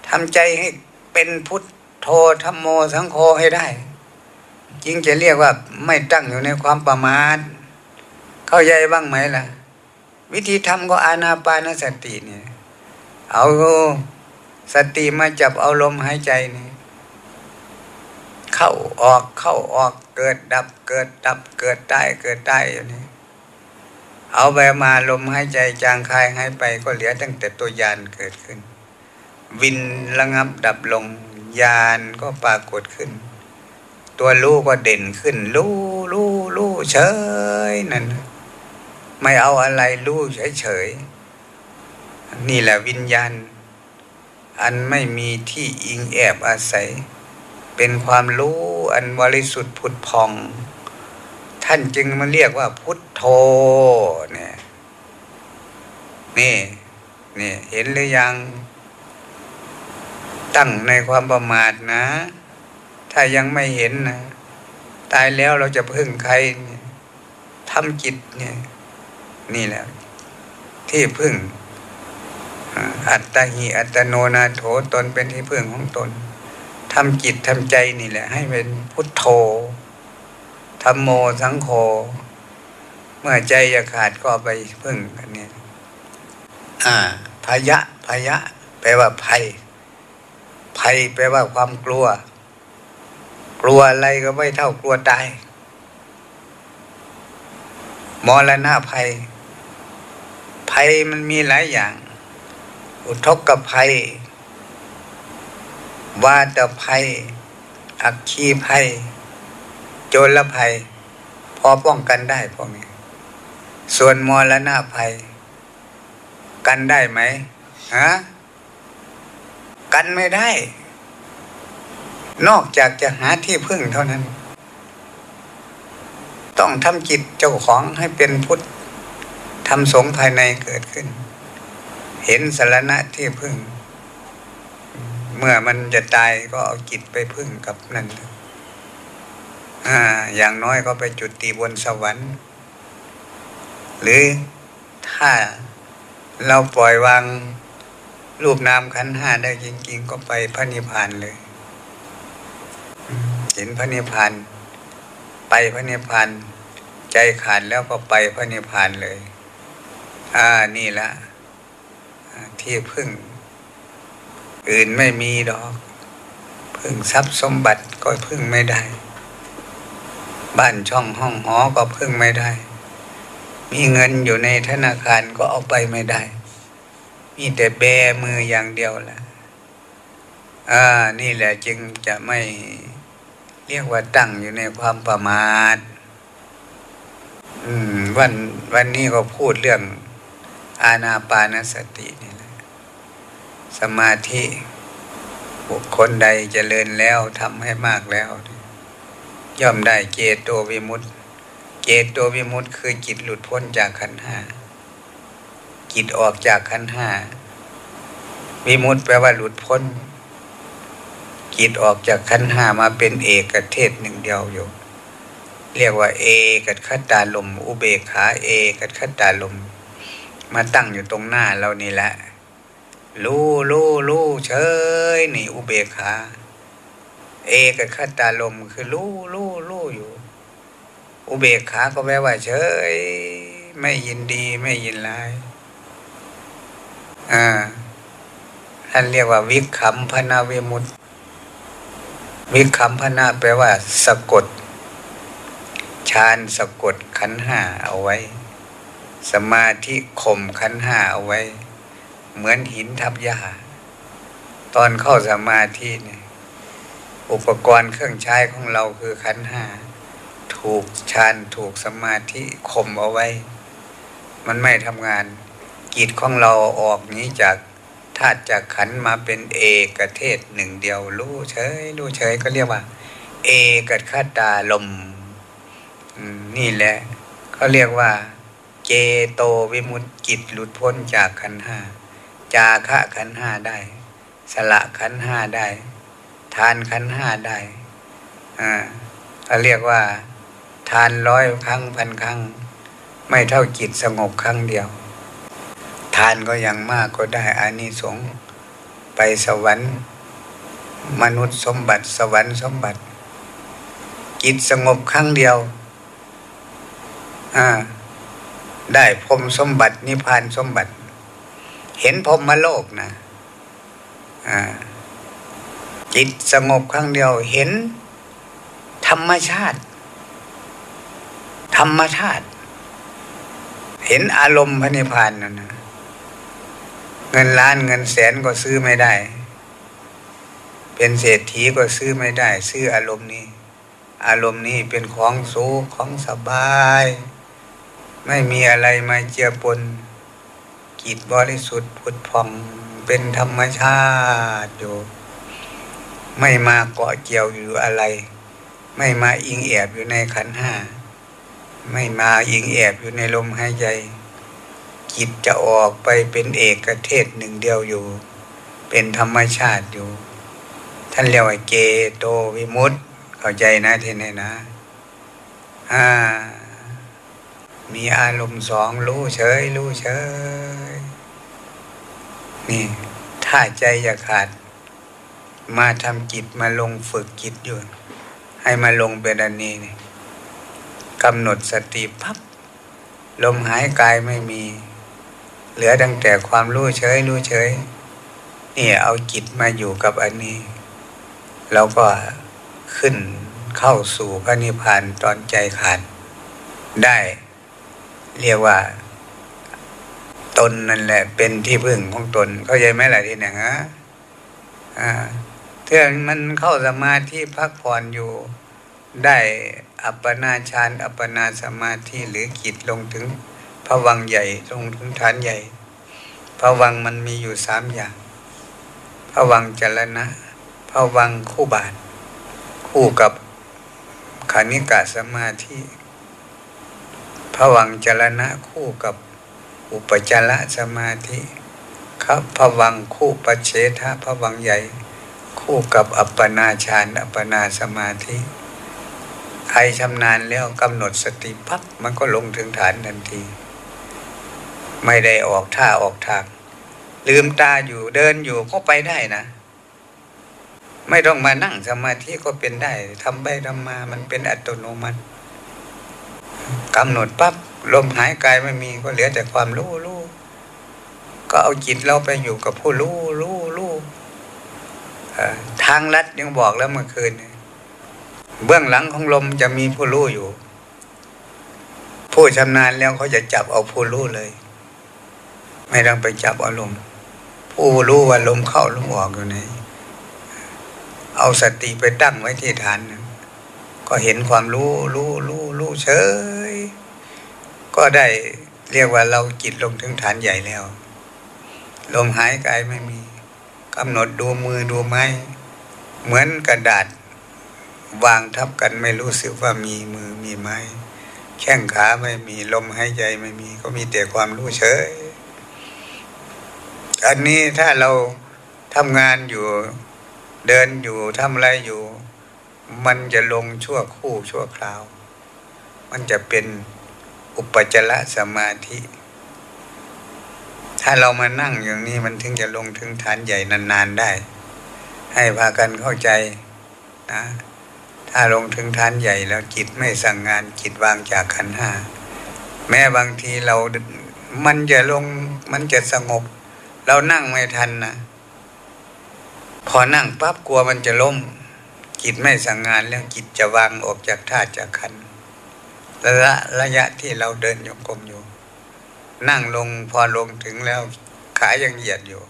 ทำใจให้เป็นพุทโธธรรมโมสังโฆให้ได้จึงจะเรียกว่าไม่ตั้งอยู่ในความประมาทเข้าใจบ้างไหมล่ะ วิธีทำก็อานาปานสติเนี่ย เอาสติมาจับเอาลมหายใจนี่เข้าออกเข้าออกเกิดดับเกิดดับเกิดได้เกิดได้อยู่นี่เอาไปมาลมหายใจจางคายหายไปก็เหลือตั้งแต่ตัวยานเกิดขึ้น วินระงับดับลงยานก็ปรากฏขึ้น ตัวรู้ก็เด่นขึ้น รู้รู้รู้เฉยนั่นไม่เอาอะไรรู้เฉยเฉยนี่แหละวิญญาณ อันไม่มีที่อิงแอบอาศัย เป็นความรู้อันบริสุทธิ์ผุดพอง ท่านจึงมาเรียกว่าพุทโธเนี่ยนี่นี่เห็นหรือยัง ตั้งในความประมาทนะ ถ้ายังไม่เห็นนะตายแล้วเราจะพึ่งใครทำจิตเนี่ย นี่แหละ ที่พึ่ง อัตตาหิอัตโนนาโถตนเป็นที่พึ่งของตนทำจิตทำใจนี่แหละ ให้เป็นพุทโธธรรมโมสังโฆเมื่อใจจะขาดก็ไปพึ่งกันเนี่ยอ่าพยะพยะแปลว่าภัย ภัยแปลว่าความกลัว กลัวอะไรก็ไม่เท่ากลัวตายมรณะภัย ภัยมันมีหลายอย่าง อุทกภัย วาตภัย อักคีภัย โจรภัย พอป้องกันได้พวกนี้ ส่วนมรณะภัย กันได้ไหมฮะ กันไม่ได้ นอกจากจะหาที่พึ่งเท่านั้น ต้องทำจิตเจ้าของให้เป็นพุทธทำสงภายในเกิดขึ้น เห็นสารณะที่พึ่ง เมื่อมันจะตายก็เอาจิตไปพึ่งกับนั่นอ่าอย่างน้อยก็ไปจุดตีบนสวรรค์ หรือถ้าเราปล่อยวาง รูปนามขันห้าได้จริง ๆ ก็ไปพระนิพพานเลย เห็นพระนิพพาน ไปพระนิพพานใจขาดแล้วก็ไปพระนิพพานเลย อ่านี่ละที่พึ่ง อื่นไม่มีดอก พึ่งทรัพย์สมบัติก็พึ่งไม่ได้ บ้านช่องห้องหอก็พึ่งไม่ได้ มีเงินอยู่ในธนาคารก็เอาไปไม่ได้ มีแต่แบมืออย่างเดียวแหละอ่า นี่แหละจึงจะไม่เรียกว่าตั้งอยู่ในความประมาท อืม วันวันนี้ก็พูดเรื่องอาณาปานสตินี่แหละ สมาธิบุคคลใดจเจริญแล้วทำให้มากแล้ว ย่อมได้เจโตวิมุตติเจโตวิมุตติคือจิตหลุดพ้นจากขันห้า จิตออกจากขันห้าวิมุตแปลว่าหลุดพ้นจิตออกจากขันห้ามาเป็นเอกเทศหนึ่งเดียวอยู่ เรียกว่า เอกัดขัตตาลม อุเบกขาเอกัดขัตตาลม มาตั้งอยู่ตรงหน้าเรานี่แหละรู้รู้รู้เฉยนี่อุเบกขาเอกัดขัตตาลมคือรู้รู้รู้อยู่ อุเบกขาก็แปลว่าเฉย ไม่ยินดีไม่ยินร้าย อ่าท่านเรียกว่า วิคัมพนาวิมุตวิคัมพนาแปลว่า สะกดฌานสะกดขันห้าเอาไว้ สมาธิข่มขันห้าเอาไว้ เหมือนหินทับยาตอนเข้าสมาธิเนี่ยอุปกรณ์เครื่องใช้ของเราคือขันห้าถูกฌานถูกสมาธิข่มเอาไว้ มันไม่ทำงาน จิตของเราออกนี้จากธาตุจากขันมาเป็นเอกเทศหนึ่งเดียว รู้เฉยรู้เฉยก็เรียกว่า เอกัตาตาลม นี่แหละเขาเรียกว่า เจโตวิมุตจิตหลุดพ้นจากขันห้าจาคะขันห้าได้ สละขันห้าได้ ทานขันห้าได้อ่าเขาเรียกว่า ทานร้อยครั้งพันครั้ง ไม่เท่าจิตสงบครั้งเดียว ทานก็ยังมากก็ได้อานิสงส์ไปสวรรค์ มนุษย์สมบัติสวรรค์สมบัติ จิตสงบครั้งเดียวอ่าได้พรมสมบัตินิพพานสมบัติ เห็นพรมมาโลกนะอ่าจิตสงบครั้งเดียวเห็น ธรรมชาติ ธรรมชาติ เห็นอารมณ์พระนิพพานนั่นนะ เงินล้านเงินแสนก็ซื้อไม่ได้ เป็นเศรษฐีก็ซื้อไม่ได้ ซื้ออารมณ์นี้ อารมณ์นี้เป็นของสูงของสบาย ไม่มีอะไรมาเจือปนกิจบริสุทธิ์พุทธพองเป็นธรรมชาติอยู่ไม่มาเกาะเกี่ยวอยู่อะไร ไม่มาอิงแอบอยู่ในขันห้า ไม่มาอิงแอบอยู่ในลมหายใจ จิตจะออกไปเป็นเอกเทศหนึ่งเดียวอยู่ เป็นธรรมชาติอยู่ ท่านเรียกว่าเกโตวิมุตต์เข้าใจนะทีนี้นะอ่ามีอารมณ์สองรู้เฉย รู้เฉย นี่ถ้าใจอยากขาด มาทำจิตมาลงฝึกจิตอยู่ ให้มาลงเป็นอันนี้นี่กำหนดสติพับลมหายกายไม่มี เหลือตั้งแต่ความรู้เฉยรู้เฉยนี่เอาจิตมาอยู่กับอันนี้ แล้วก็ขึ้นเข้าสู่พระนิพพานตอนใจขาดได้เรียกว่า ตนนั่นแหละ เป็นที่พึ่งของตน เข้าใจไหมล่ะที่เนี่ยฮะอ่าเถ้ามันเข้าสมาธิพักผ่อนอยู่ได้อัปปนาฌานอัปปนาสมาธิหรือกิจลงถึง พระวังใหญ่ลงถึงฐานใหญ่ พระวังมันมีอยู่สามอย่าง พระวังจรณะ พระวังคู่บาท คู่กับขานิกาสมาธิผวังจรณะคู่กับอุปจารสมาธิครับผวังคู่ปเชทะผวังใหญ่ คู่กับอัปปนาฌานอัปปนาสมาธิใครชำนาญแล้วกำหนดสติปั๊บมันก็ลงถึงฐานทันที ไม่ได้ออกท่าออกทางลืมตาอยู่เดินอยู่ก็ไปได้นะ ไม่ต้องมานั่งสมาธิก็เป็นได้ทำไปทำมามันเป็นอัตโนมัติกำหนดปั๊บลมหายกายไม่มีก็เหลือแต่ความรู้รู้ก็เอาจิตเราไปอยู่กับผู้รู้รู้รู้ทางลัดยังบอกแล้วเมื่อคืน เบื้องหลังของลมจะมีผู้รู้อยู่ ผู้ชำนาญแล้วเขาจะจับเอาผู้รู้เลย ไม่ต้องไปจับอารมณ์ผู้รู้ว่าลมเข้าลมออกอยู่ไหนเอาสติไปตั้งไว้ที่ฐานก็เห็นความรู้รู้รู้รู้เฉย ก็ได้เรียกว่าเราจิตลงถึงฐานใหญ่แล้ว ลมหายกายไม่มีกำหนดดูมือดูไม้ เหมือนกระดาษ วางทับกันไม่รู้สึกว่ามีมือมีไม้ แข้งขาไม่มีลมหายใจไม่มี ก็มีแต่ความรู้เฉย อันนี้ถ้าเราทำงานอยู่เดินอยู่ทำอะไรอยู่ มันจะลงชั่วคู่ชั่วคราว มันจะเป็นอุปจารสมาธิ ถ้าเรามานั่งอย่างนี้มันถึงจะลงถึงฐานใหญ่นานๆได้ ให้พากันเข้าใจนะถ้าลงถึงฐานใหญ่แล้วจิตไม่สั่งงานจิตวางจากขันห้าแม้บางทีเรามันจะลงมันจะสงบ เรานั่งไม่ทันนะพอนั่งปั๊บกลัวมันจะล้มจิตไม่สั่งงานแล้วจิตจะวางออกจากธาตุจากขันระยะระยะที่เราเดินโยกมอยู่ นั่งลงพอลงถึงแล้วขายังเหยียดอยู่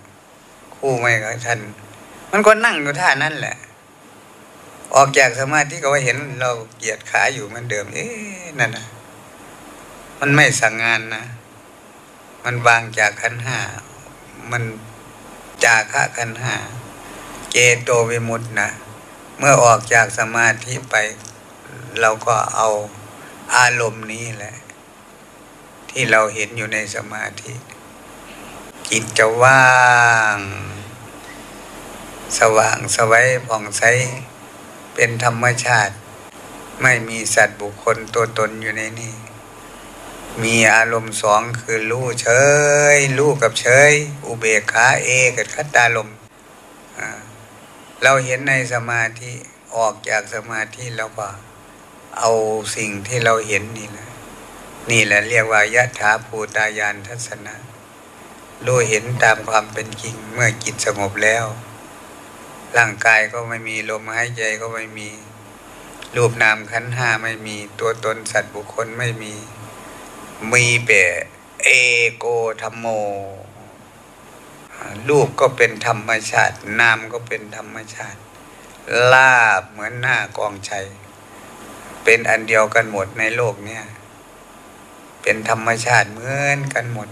คู่ไม่กับท่านมันก็นั่งอยู่ท่านั้นแหละ ออกจากสมาธิก็ว่าเห็นเราเหยียดขาอยู่เหมือนเดิม เอ๊ะนั่นนะมันไม่สั่งงานนะ มันวางจากขันห้า มันจากขะขันหา เจโตวิมุตนะ เมื่อออกจากสมาธิไป เราก็เอาอารมณ์นี้แหละทที่เราเห็นอยู่ในสมาธิ จิตจะว่าง สว่างสวัยผ่องใสเป็นธรรมชาติ ไม่มีสัตว์บุคคลตัวตนอยู่ในนี้ มีอารมณ์สองคือรู้เฉย รู้กับเฉย อุเบกขาเอกับคัตตาลมเราเห็นในสมาธิออกจากสมาธิแล้วก็ เอาสิ่งที่เราเห็นนี่แหละนี่แหละเรียกว่ายะถาภูตายานทัศนะรู้เห็นตามความเป็นจริงเมื่อจิตสงบแล้ว ร่างกายก็ไม่มีลมหายใจก็ไม่มี รูปนามขันห้าไม่มีตัวตนสัตว์บุคคลไม่มี มีเปเอโกธรรมโม รูปก็เป็นธรรมชาติ นามก็เป็นธรรมชาติ ลาบเหมือนหน้ากองชัย เป็นอันเดียวกันหมดในโลกเนี่ย เป็นธรรมชาติเหมือนกันหมด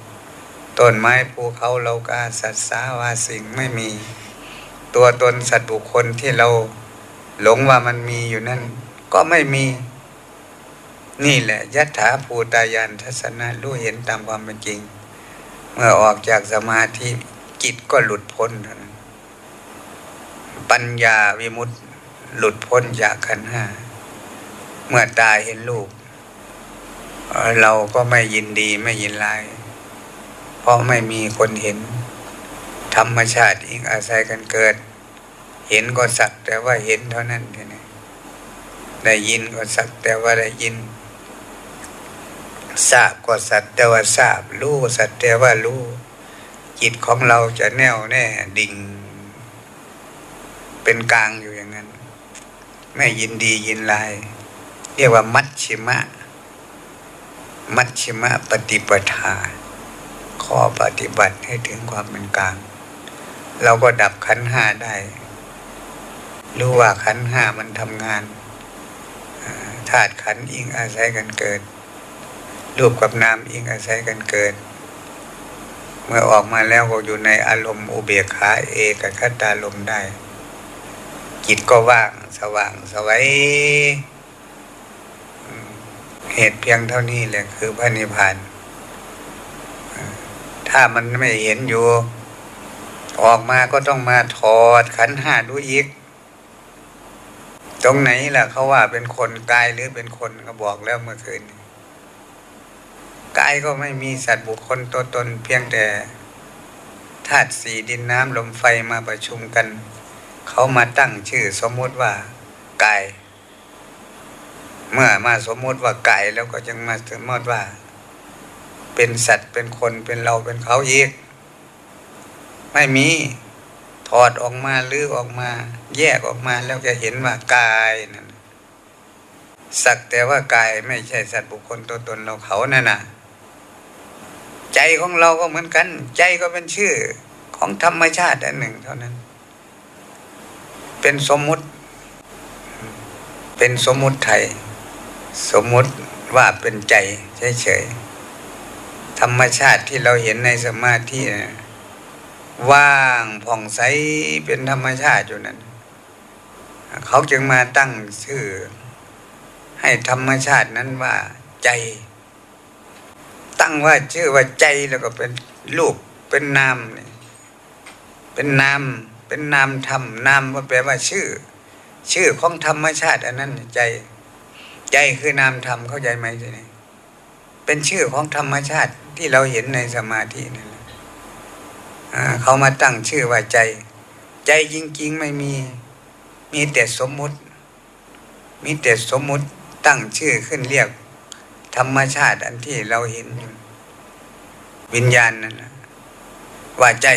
ต้นไม้ภูเขาเรากาสัตว์สาวาสิ่งไม่มี ตัวตนสัตว์บุคคลที่เราหลงว่ามันมีอยู่นั่น ก็ไม่มี นี่แหละยัตถาภูตายานทัศนะรู้เห็นตามความเป็นจริง เมื่อออกจากสมาธิจิตก็หลุดพ้นเท่านั้นปัญญาวิมุตติหลุดพ้นจากขันห้า เมื่อตายเห็นลูกเราก็ไม่ยินดีไม่ยินลาย เพราะไม่มีคนเห็น ธรรมชาติอิงอาศัยกันเกิด เห็นก็สักแต่ว่าเห็นเท่านั้นเท่านั้นได้ยินก็สักแต่ว่าได้ยิน ทราบก็สัตว์แต่ว่าทราบ รู้สัตว์แต่ว่ารู้ จิตของเราจะแน่วแน่ดิ่ง เป็นกลางอยู่อย่างนั้น ไม่ยินดียินลาย เรียกว่ามัชชิมะ มัชชิมะปฏิปทา ข้อปฏิบัติให้ถึงความเป็นกลาง เราก็ดับขันห้าได้ รู้ว่าขันห้ามันทำงานธาตุขันอิงอาศัยกันเกิด รูปกับนามอิงอาศัยกันเกิด เมื่อออกมาแล้วก็อยู่ในอารมณ์อุเบกขาเอกคตาลมได้ จิตก็ว่างสว่างสวัยเหตุเพียงเท่านี้แหละคือพระนิพพาน ถ้ามันไม่เห็นอยู่ ออกมาก็ต้องมาถอดขันห้าดูอีก ตรงไหนล่ะเขาว่าเป็นคนกายหรือเป็นคนก็บอกแล้วเมื่อคืน กายก็ไม่มีสัตว์บุคคลตัวตนเพียงแต่ธาตุสี่ดินน้ำลมไฟมาประชุมกัน เขามาตั้งชื่อสมมติว่ากาย เมื่อมาสมมติว่ากายแล้วก็จึงมาสมมติว่า เป็นสัตว์เป็นคนเป็นเราเป็นเขาอีก ไม่มีถอดออกมาลื้อออกมา แยกออกมาแล้วจะเห็นว่ากายนั่นสักแต่ว่ากายไม่ใช่สัตว์บุคคลตัวตนเราเขานั่นน่ะ ใจของเราก็เหมือนกัน ใจก็เป็นชื่อของธรรมชาติอันหนึ่งเท่านั้น เป็นสมมุติ เป็นสมมุติไทย สมมุติว่าเป็นใจเฉยๆธรรมชาติที่เราเห็นในสมาธิว่างผ่องใสเป็นธรรมชาติอยู่นั้น เขาจึงมาตั้งชื่อให้ธรรมชาตินั้นว่าใจ ตั้งว่าชื่อว่าใจแล้วก็เป็นรูปเป็นนามนี่เป็นนามเป็นนามธรรมนามว่าแปลว่าชื่อ ชื่อของธรรมชาติ อันนั้นใจ ใจคือนามธรรมเข้าใจไหมทีนี้เป็นชื่อของธรรมชาติที่เราเห็นในสมาธินั่นแหละเขามาตั้งชื่อว่าใจ ใจจริง ๆ ไม่มี มีแต่สมมุติ มีแต่สมมุติตั้งชื่อขึ้นเรียก ธรรมชาติอันที่เราเห็นอยู่วิญญาณนั่นนะว่าใจ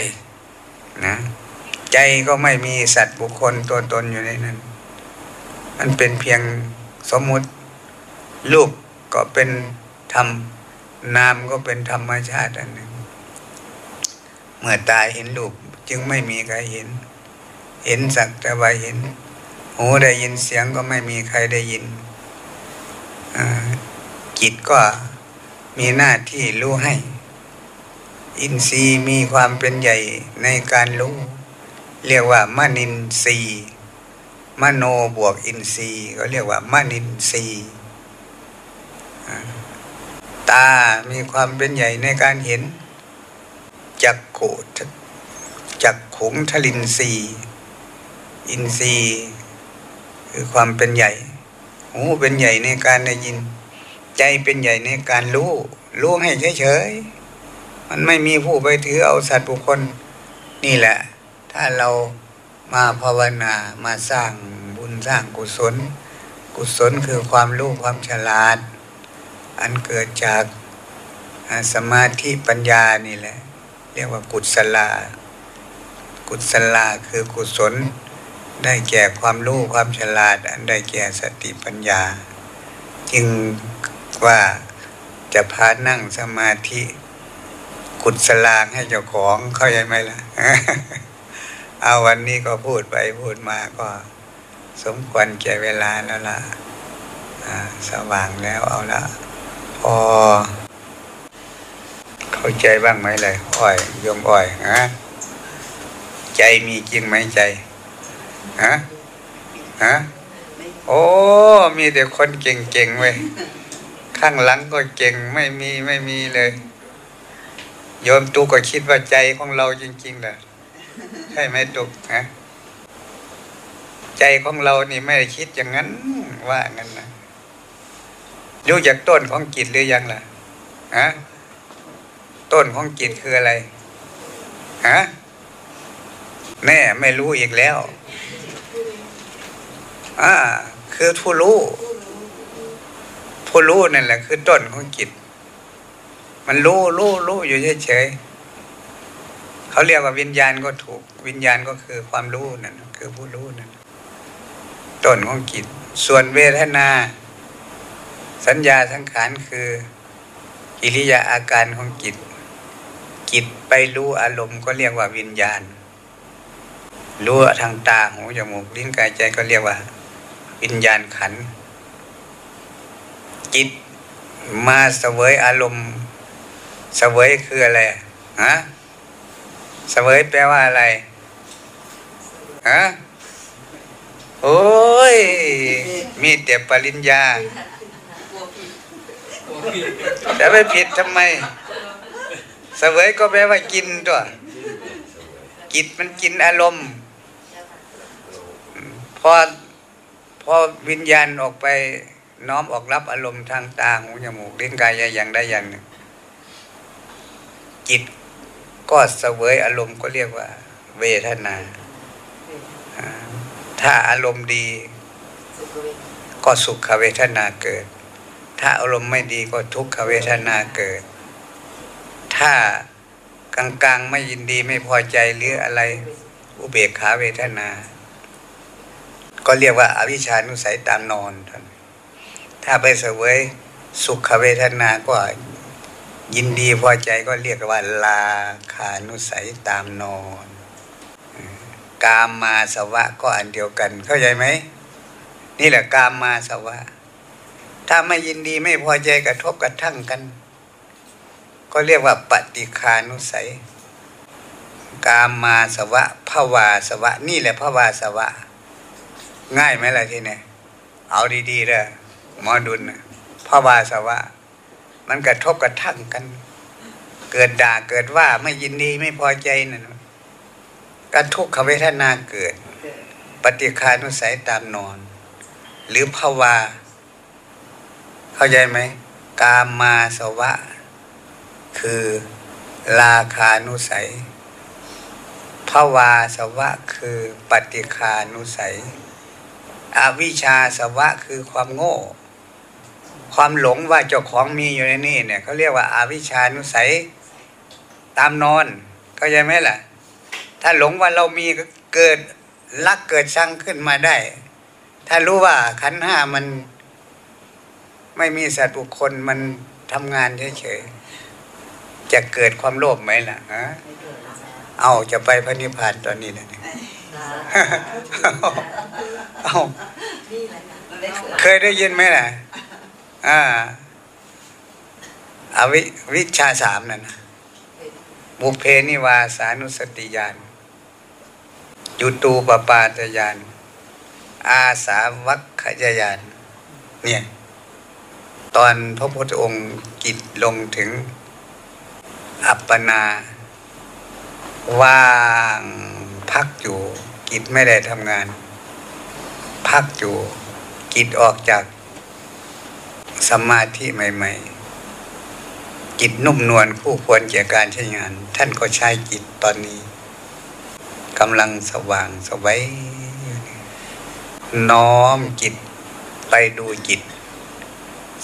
นะใจก็ไม่มีสัตว์บุคคลตัวตนอยู่ในนั้น มันเป็นเพียงสมมุติรูปก็เป็นธรรมนามก็เป็นธรรมชาติอันหนึ่ง เมื่อตายเห็นรูปจึงไม่มีใครเห็น เห็นสักแต่ว่าเห็น หูได้ยินเสียงก็ไม่มีใครได้ยิน จิตก็มีหน้าที่รู้ให้ อินทรีย์มีความเป็นใหญ่ในการรู้ เรียกว่ามนินทรีย์มโนบวกอินทรีย์ก็เรียกว่ามนินทรีย์ตา มีความเป็นใหญ่ในการเห็น จักขุจักขุงทลินทรีอินทรีย์คือความเป็นใหญ่ หูเป็นใหญ่ในการได้ยิน ใจเป็นใหญ่ในการรู้ รู้ให้เฉยๆ มันไม่มีผู้ไปถือเอาสัตว์บุคคล นี่แหละ ถ้าเรามาภาวนามาสร้างบุญสร้างกุศล กุศลคือความรู้ความฉลาด อันเกิดจากสมาธิปัญญานี่แหละ เรียกว่ากุศลา กุศลาคือกุศล ได้แก่ความรู้ความฉลาด อันได้แก่สติปัญญา จึง ว่าจะพานั่งสมาธิขุดสลางให้เจ้าของเข้าใจไหมล่ะ เอาวันนี้ก็พูดไปพูดมาก็ สมควรแก่เวลาแล้วล่ะสว่างแล้วเอาละพอเข้าใจบ้างไหมเลยอ้อยยมอ้อยฮะใจมีจริงไหมใจฮะฮะโอ้ มีแต่คนเก่งๆเว้ย ข้างหลังก็เก่งไม่มีไม่มีเลย โยมตุกก็คิดว่าใจของเราจริงๆแหละใช่ไหมตุกฮะใจของเรานี่ไม่ได้คิดอย่างนั้นว่างั้นนะรู้จากต้นของจิตหรือยังล่ะฮะต้นของจิตคืออะไรฮะแน่ไม่รู้อีกแล้ว อ่า คือผู้รู้ ผู้รู้นั่นแหละ คือต้นของจิต มันรู้รู้รู้อยู่เฉยๆเขาเรียกว่าวิญญาณก็ถูก วิญญาณก็คือความรู้นั่นคือผู้รู้นั่นต้นของจิต ส่วนเวทนา สัญญาสังขารคือกิริยาอาการของจิตจิตไปรู้อารมณ์ก็เรียกว่าวิญญาณ รู้ทางตาหูจมูกลิ้นกายใจก็เรียกว่า วิญญาณขัน จิต มาเสวยอารมณ์ เสวยคืออะไรฮะเสวยแปลว่าอะไรฮะโอ้ย มีแต่ปริญญาจะไปผิดทำไมเสวยก็แปลว่ากินตัวจิตมันกินอารมณ์พอพอวิญญาณออกไป น้อมออกรับอารมณ์ทางตาหูจมูกลิ้นกายอย่างใดอย่างหนึ่ง จิตก็เสวยอารมณ์ก็เรียกว่า เวทนา ถ้าอารมณ์ดี ก็สุขเวทนาเกิด ถ้าอารมณ์ไม่ดีก็ทุกขเวทนาเกิด ถ้ากลางๆไม่ยินดีไม่พอใจหรืออะไรอุเบกขาเวทนา ก็เรียกว่าอาวิชานุสัยตามนอนท่าน ถ้าไปเสวยสุขเวทนาก็ยินดีพอใจก็เรียกว่าลาคานุสัยตามนอนกามมาสวะก็อันเดียวกัน เข้าใจไหมนี่แหละกามมาสวะ ถ้าไม่ยินดีไม่พอใจกระทบกระทั่งกัน ก็เรียกว่าปฏิคานุสัย กามมาสวะภาวาสวะ นี่แหละภาวาสวะ ง่ายไหมล่ะทีนี้เอาดีๆเด้อ หมอดุลพระวาสวะ มันกระทบกระทั่งกัน เกิดด่าเกิดว่าไม่ยินดีไม่พอใจนั่นกระทุกขเวทนาเกิด ปฏิคานุสัยตามนอน หรือภาวา เข้าใจไหมกามาสวะ คือราคานุสัยภาวาสวะคือปฏิคานุสัย อวิชชาสวะคือความโง่ ความหลงว่าเจ้าของมีอยู่ในนี่เนี่ยเขาเรียกว่าอาวิชานุสัยตามนอนเข้าใจไหมล่ะ ถ้าหลงว่าเรามีเกิดรักเกิดชังขึ้นมาได้ ถ้ารู้ว่าขันห้ามันไม่มีสัตว์บุคคลมันทำงานเฉยๆจะเกิดความโลภไหมล่ะฮะเอาจะไปพระนิพพานตอนนี้นะเอาเคยได้ยินไหมล่ะ อ่าอวิวิชาสามนั่นนะบุเพนิวาสานุสติยานยุตูปปาตยานอาสาวัคขยายานเนี่ย ตอนพระพุทธองค์กิจลงถึง อัปปนา ว่างพักอยู่ กิจไม่ได้ทำงาน พักอยู่ กิจออกจาก สมาธิใหม่ๆกิจนุ่มนวลคู่ควรเกี่ยการใช้งาน ท่านก็ใช้กิจตอนนี้กำลังสว่างสวัยน้อมจิตไปดูจิต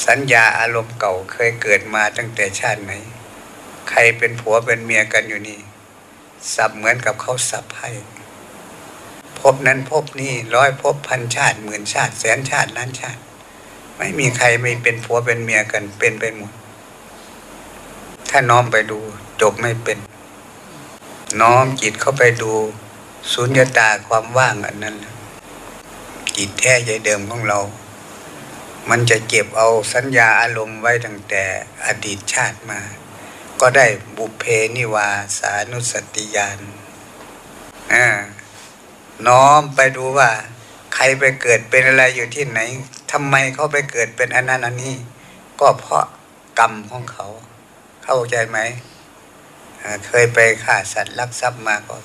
สัญญาอารมณ์เก่าเคยเกิดมาตั้งแต่ชาติไหน ใครเป็นผัวเป็นเมียกันอยู่นี่สับเหมือนกับเขาสับให้พบนั้นพบนี่ร้อยพบพันชาติหมื่นชาติแสนชาติล้านชาติ ไม่มีใครไม่เป็นผัวเป็นเมียกันเป็นไปหมด ถ้าน้อมไปดูจบไม่เป็น น้อมจิตเข้าไปดูสุญญตาความว่างอันนั้นจิตแท้ใจเดิมของเรา มันจะเก็บเอาสัญญาอารมณ์ไว้ตั้งแต่อดีตชาติมา ก็ได้บุเพนิวาสานุสติยานน้อมไปดูว่า ใครไปเกิดเป็นอะไรอยู่ที่ไหนทำไมเขาไปเกิดเป็นอันนั้นอันนี้ ก็เพราะกรรมของเขา เข้าใจไหมเคยไปฆ่าสัตว์ลักทรัพย์มาก็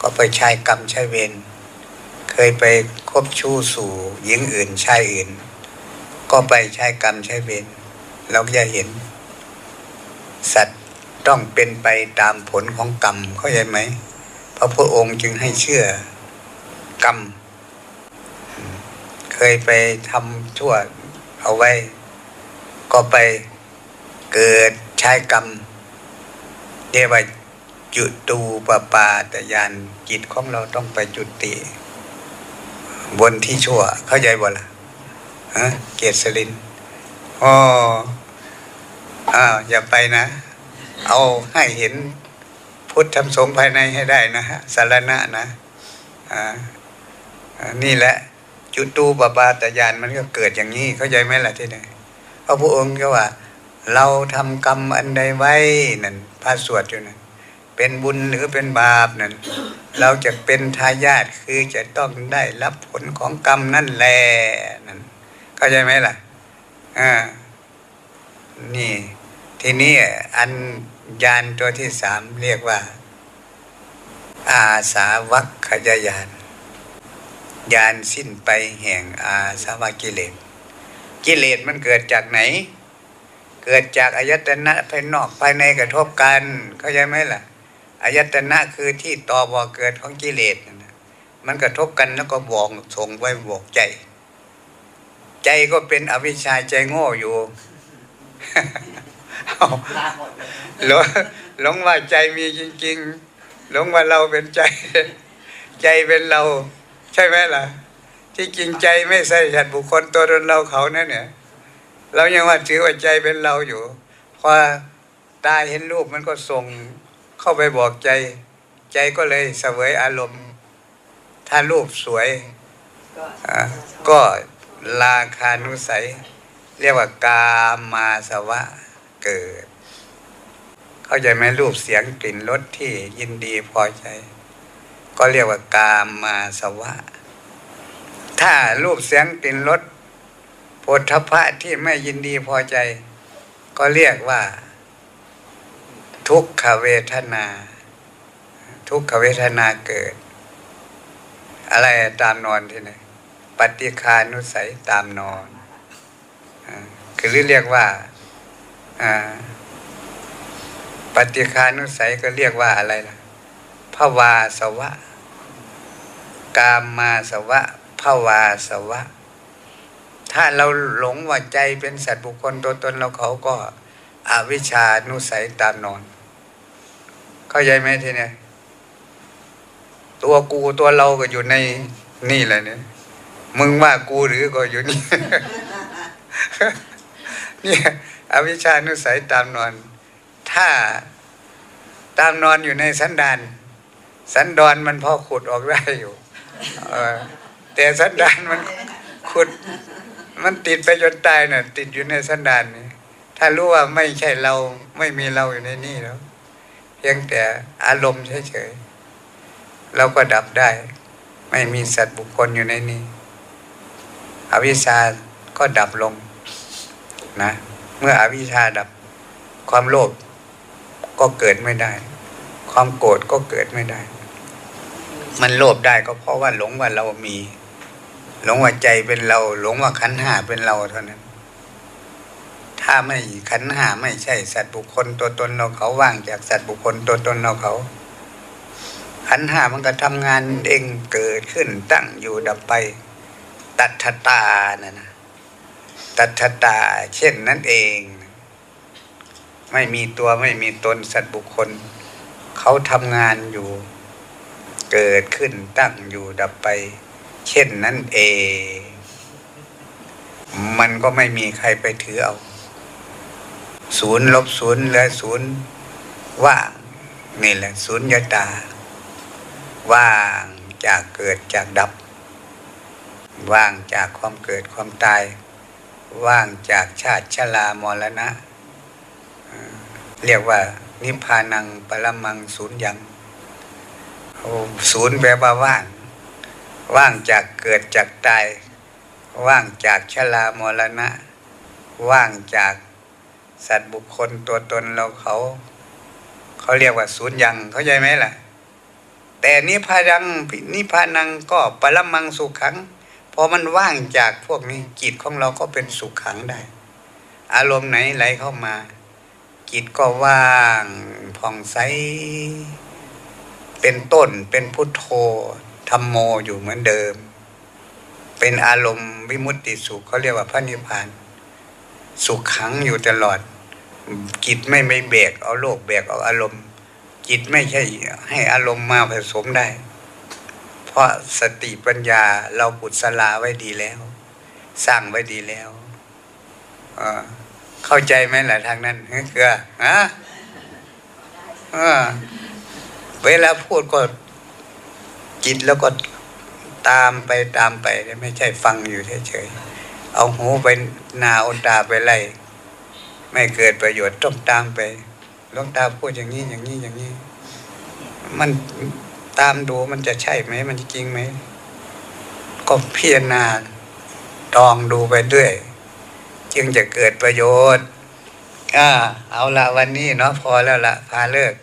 ก็ไปใช้กรรมใช้เวรเคยไปคบชู้สู่หญิงอื่นชายอื่น ก็ไปใช้กรรมใช้เวรเราจะเห็น สัตว์ต้องเป็นไปตามผลของกรรมเข้าใจไหมพระพุทธองค์จึงให้เชื่อกรรม เคยไปทำชั่วเอาไว้ ก็ไปเกิดใช้กรรมเรียกว่าจุตูปปาตยานจิตของเราต้องไปจุติ บนที่ชั่ว เข้าใจบ่ละฮะเกียรติลินอ๋ออ้าวอย่าไปนะ เอาให้เห็นพุทธธรรมสงฆ์ภายในให้ได้นะฮะสารณะนะ อ่า นี่แหละ จุตูปปาตยานมันก็เกิดอย่างนี้ เข้าใจไหมล่ะที่ไหนพระพุทธองค์ก็ว่า เราทำกรรมอันใดไว้นั่นพระสวดอยู่นั่นเป็นบุญหรือเป็นบาปนั่นเราจะเป็นทายาทคือจะต้องได้รับผลของกรรมนั่นแหละนั่นเข้าใจไหมล่ะอ่านี่ทีนี้อันยานตัวที่สามเรียกว่า อาสาวัคขยายาน ยานสิ้นไปแห่งอาสาวกิเลส กิเลสมันเกิดจากไหน เกิดจากอายตนะภายนอกภายในกระทบกันเข้าใจไหมล่ะอายตนะคือที่ต่อบ่อเกิดของกิเลสมันกระทบกันแล้วก็บอกส่งไว้บอกใจ ใจก็เป็นอวิชชาใจโง่อยู่หลงหลงว่าใจมีจริง ๆ หลงว่าเราเป็นใจ ใจเป็นเรา ใช่ไหมล่ะ ที่จริงใจไม่ใช่สัตว์บุคคลตัวตนเราเขานั่นเนี่ย เรายังว่าถือว่าใจเป็นเราอยู่พอตาเห็นรูปมันก็ส่งเข้าไปบอกใจ ใจก็เลยเสวยอารมณ์ ถ้ารูปสวยก็ราคานุสัย เรียกว่ากามาสวะเกิด เข้าใจไหมรูปเสียงกลิ่นรสที่ยินดีพอใจ ก็เรียกว่ากามาสวะ ถ้ารูปเสียงกลิ่นรสโพธพะที่ไม่ยินดีพอใจ ก็เรียกว่า ทุกขเวทนา ทุกขเวทนาเกิด อะไรตามนอนที่ไหนปฏิคานุสัยตามนอนคือเรียกว่าปฏิคานุสัยก็เรียกว่าอะไรล่ะภาวาสวะ กามมาสวะภาวาสวะ ถ้าเราหลงว่าใจเป็นสัตว์บุคคลตัวตนเราเขาก็อวิชานุสัยตามนอน เข้าใจไหมทีเนี้ยตัวกูตัวเราก็อยู่ในนี่แหละเนี่ยมึงว่ากูหรือก็อยู่นี่ เนี่ยอวิชานุสัยตามนอน ถ้าตามนอนอยู่ในสันดาน สันดอนมันพอขุดออกได้อยู่ แต่สันดานมันขุด มันติดไปจนตายเนี่ยติดอยู่ในสันดานนี่ถ้ารู้ว่าไม่ใช่เราไม่มีเราอยู่ในนี่แล้วเพียงแต่อารมณ์เฉยๆเราก็ดับได้ ไม่มีสัตว์บุคคลอยู่ในนี้ อวิชชาก็ดับลงนะ เมื่ออวิชชาดับความโลภก็เกิดไม่ได้ ความโกรธก็เกิดไม่ได้ มันโลภได้ก็เพราะว่าหลงว่าเรามี หลงว่าใจเป็นเรา หลงว่าขันหาเป็นเราเท่านั้น ถ้าไม่ขันหาไม่ใช่สัตว์บุคคลตัวตนเราเขาว่างจากสัตว์บุคคลตัวตนเราเขาขันหามันก็ทำงานเองเกิดขึ้นตั้งอยู่ดับไป ตัทตานะนะตัทตา เช่นนั้นเอง ไม่มีตัวไม่มีตนสัตว์บุคคล เขาทำงานอยู่ เกิดขึ้นตั้งอยู่ดับไป เช่นนั้นเองมันก็ไม่มีใครไปถือเอาศูนย์ลบศูนย์เหลือศูนย์ว่างนี่แหละศูนย์ยตา ว่างจากเกิดจากดับ ว่างจากความเกิดความตาย ว่างจากชาติชรามรณะ เรียกว่า นิพพานังปรมังศูนย์ยัง ศูนย์แปลว่าว่าง ว่างจากเกิดจากตาย ว่างจากชรามรณะ ว่างจากสัตว์บุคคลตัวตนเราเขา เขาเรียกว่าศูนย์ยังเข้าใจไหมล่ะ แต่นิพพานังนิพพานังก็ปรมังสุขขังพอมันว่างจากพวกนี้จิตของเราก็เป็นสุขขังได้ อารมณ์ไหนไหลเข้ามาจิตก็ว่างผ่องใส เป็นต้นเป็นพุทโธธรรมโมอยู่เหมือนเดิม เป็นอารมณ์วิมุตติสุขเขาเรียกว่าพระนิพพาน สุขขังอยู่ตลอด จิตไม่ไม่แบกเอาโลกแบกเอาอารมณ์ จิตไม่ใช่ให้อารมณ์มาผสมได้ เพราะสติปัญญาเราปุตสลาไว้ดีแล้ว สร้างไว้ดีแล้วเข้าใจไหมล่ะทางนั้นเกลือฮะ เวลาพูดก็จิตแล้วก็ตามไปตามไปไม่ใช่ฟังอยู่เฉยๆเอาหูไปนาเอาตาไปไล่ไม่เกิดประโยชน์ต้องตามไปลวงตาพูดอย่างนี้อย่างนี้อย่างนี้ มันตามดูมันจะใช่ไหม มันจริงไหม ก็พิจารณาตองดูไปด้วย จึงจะเกิดประโยชน์อ่าเอาละวันนี้เนาะพอแล้วละพาเลิก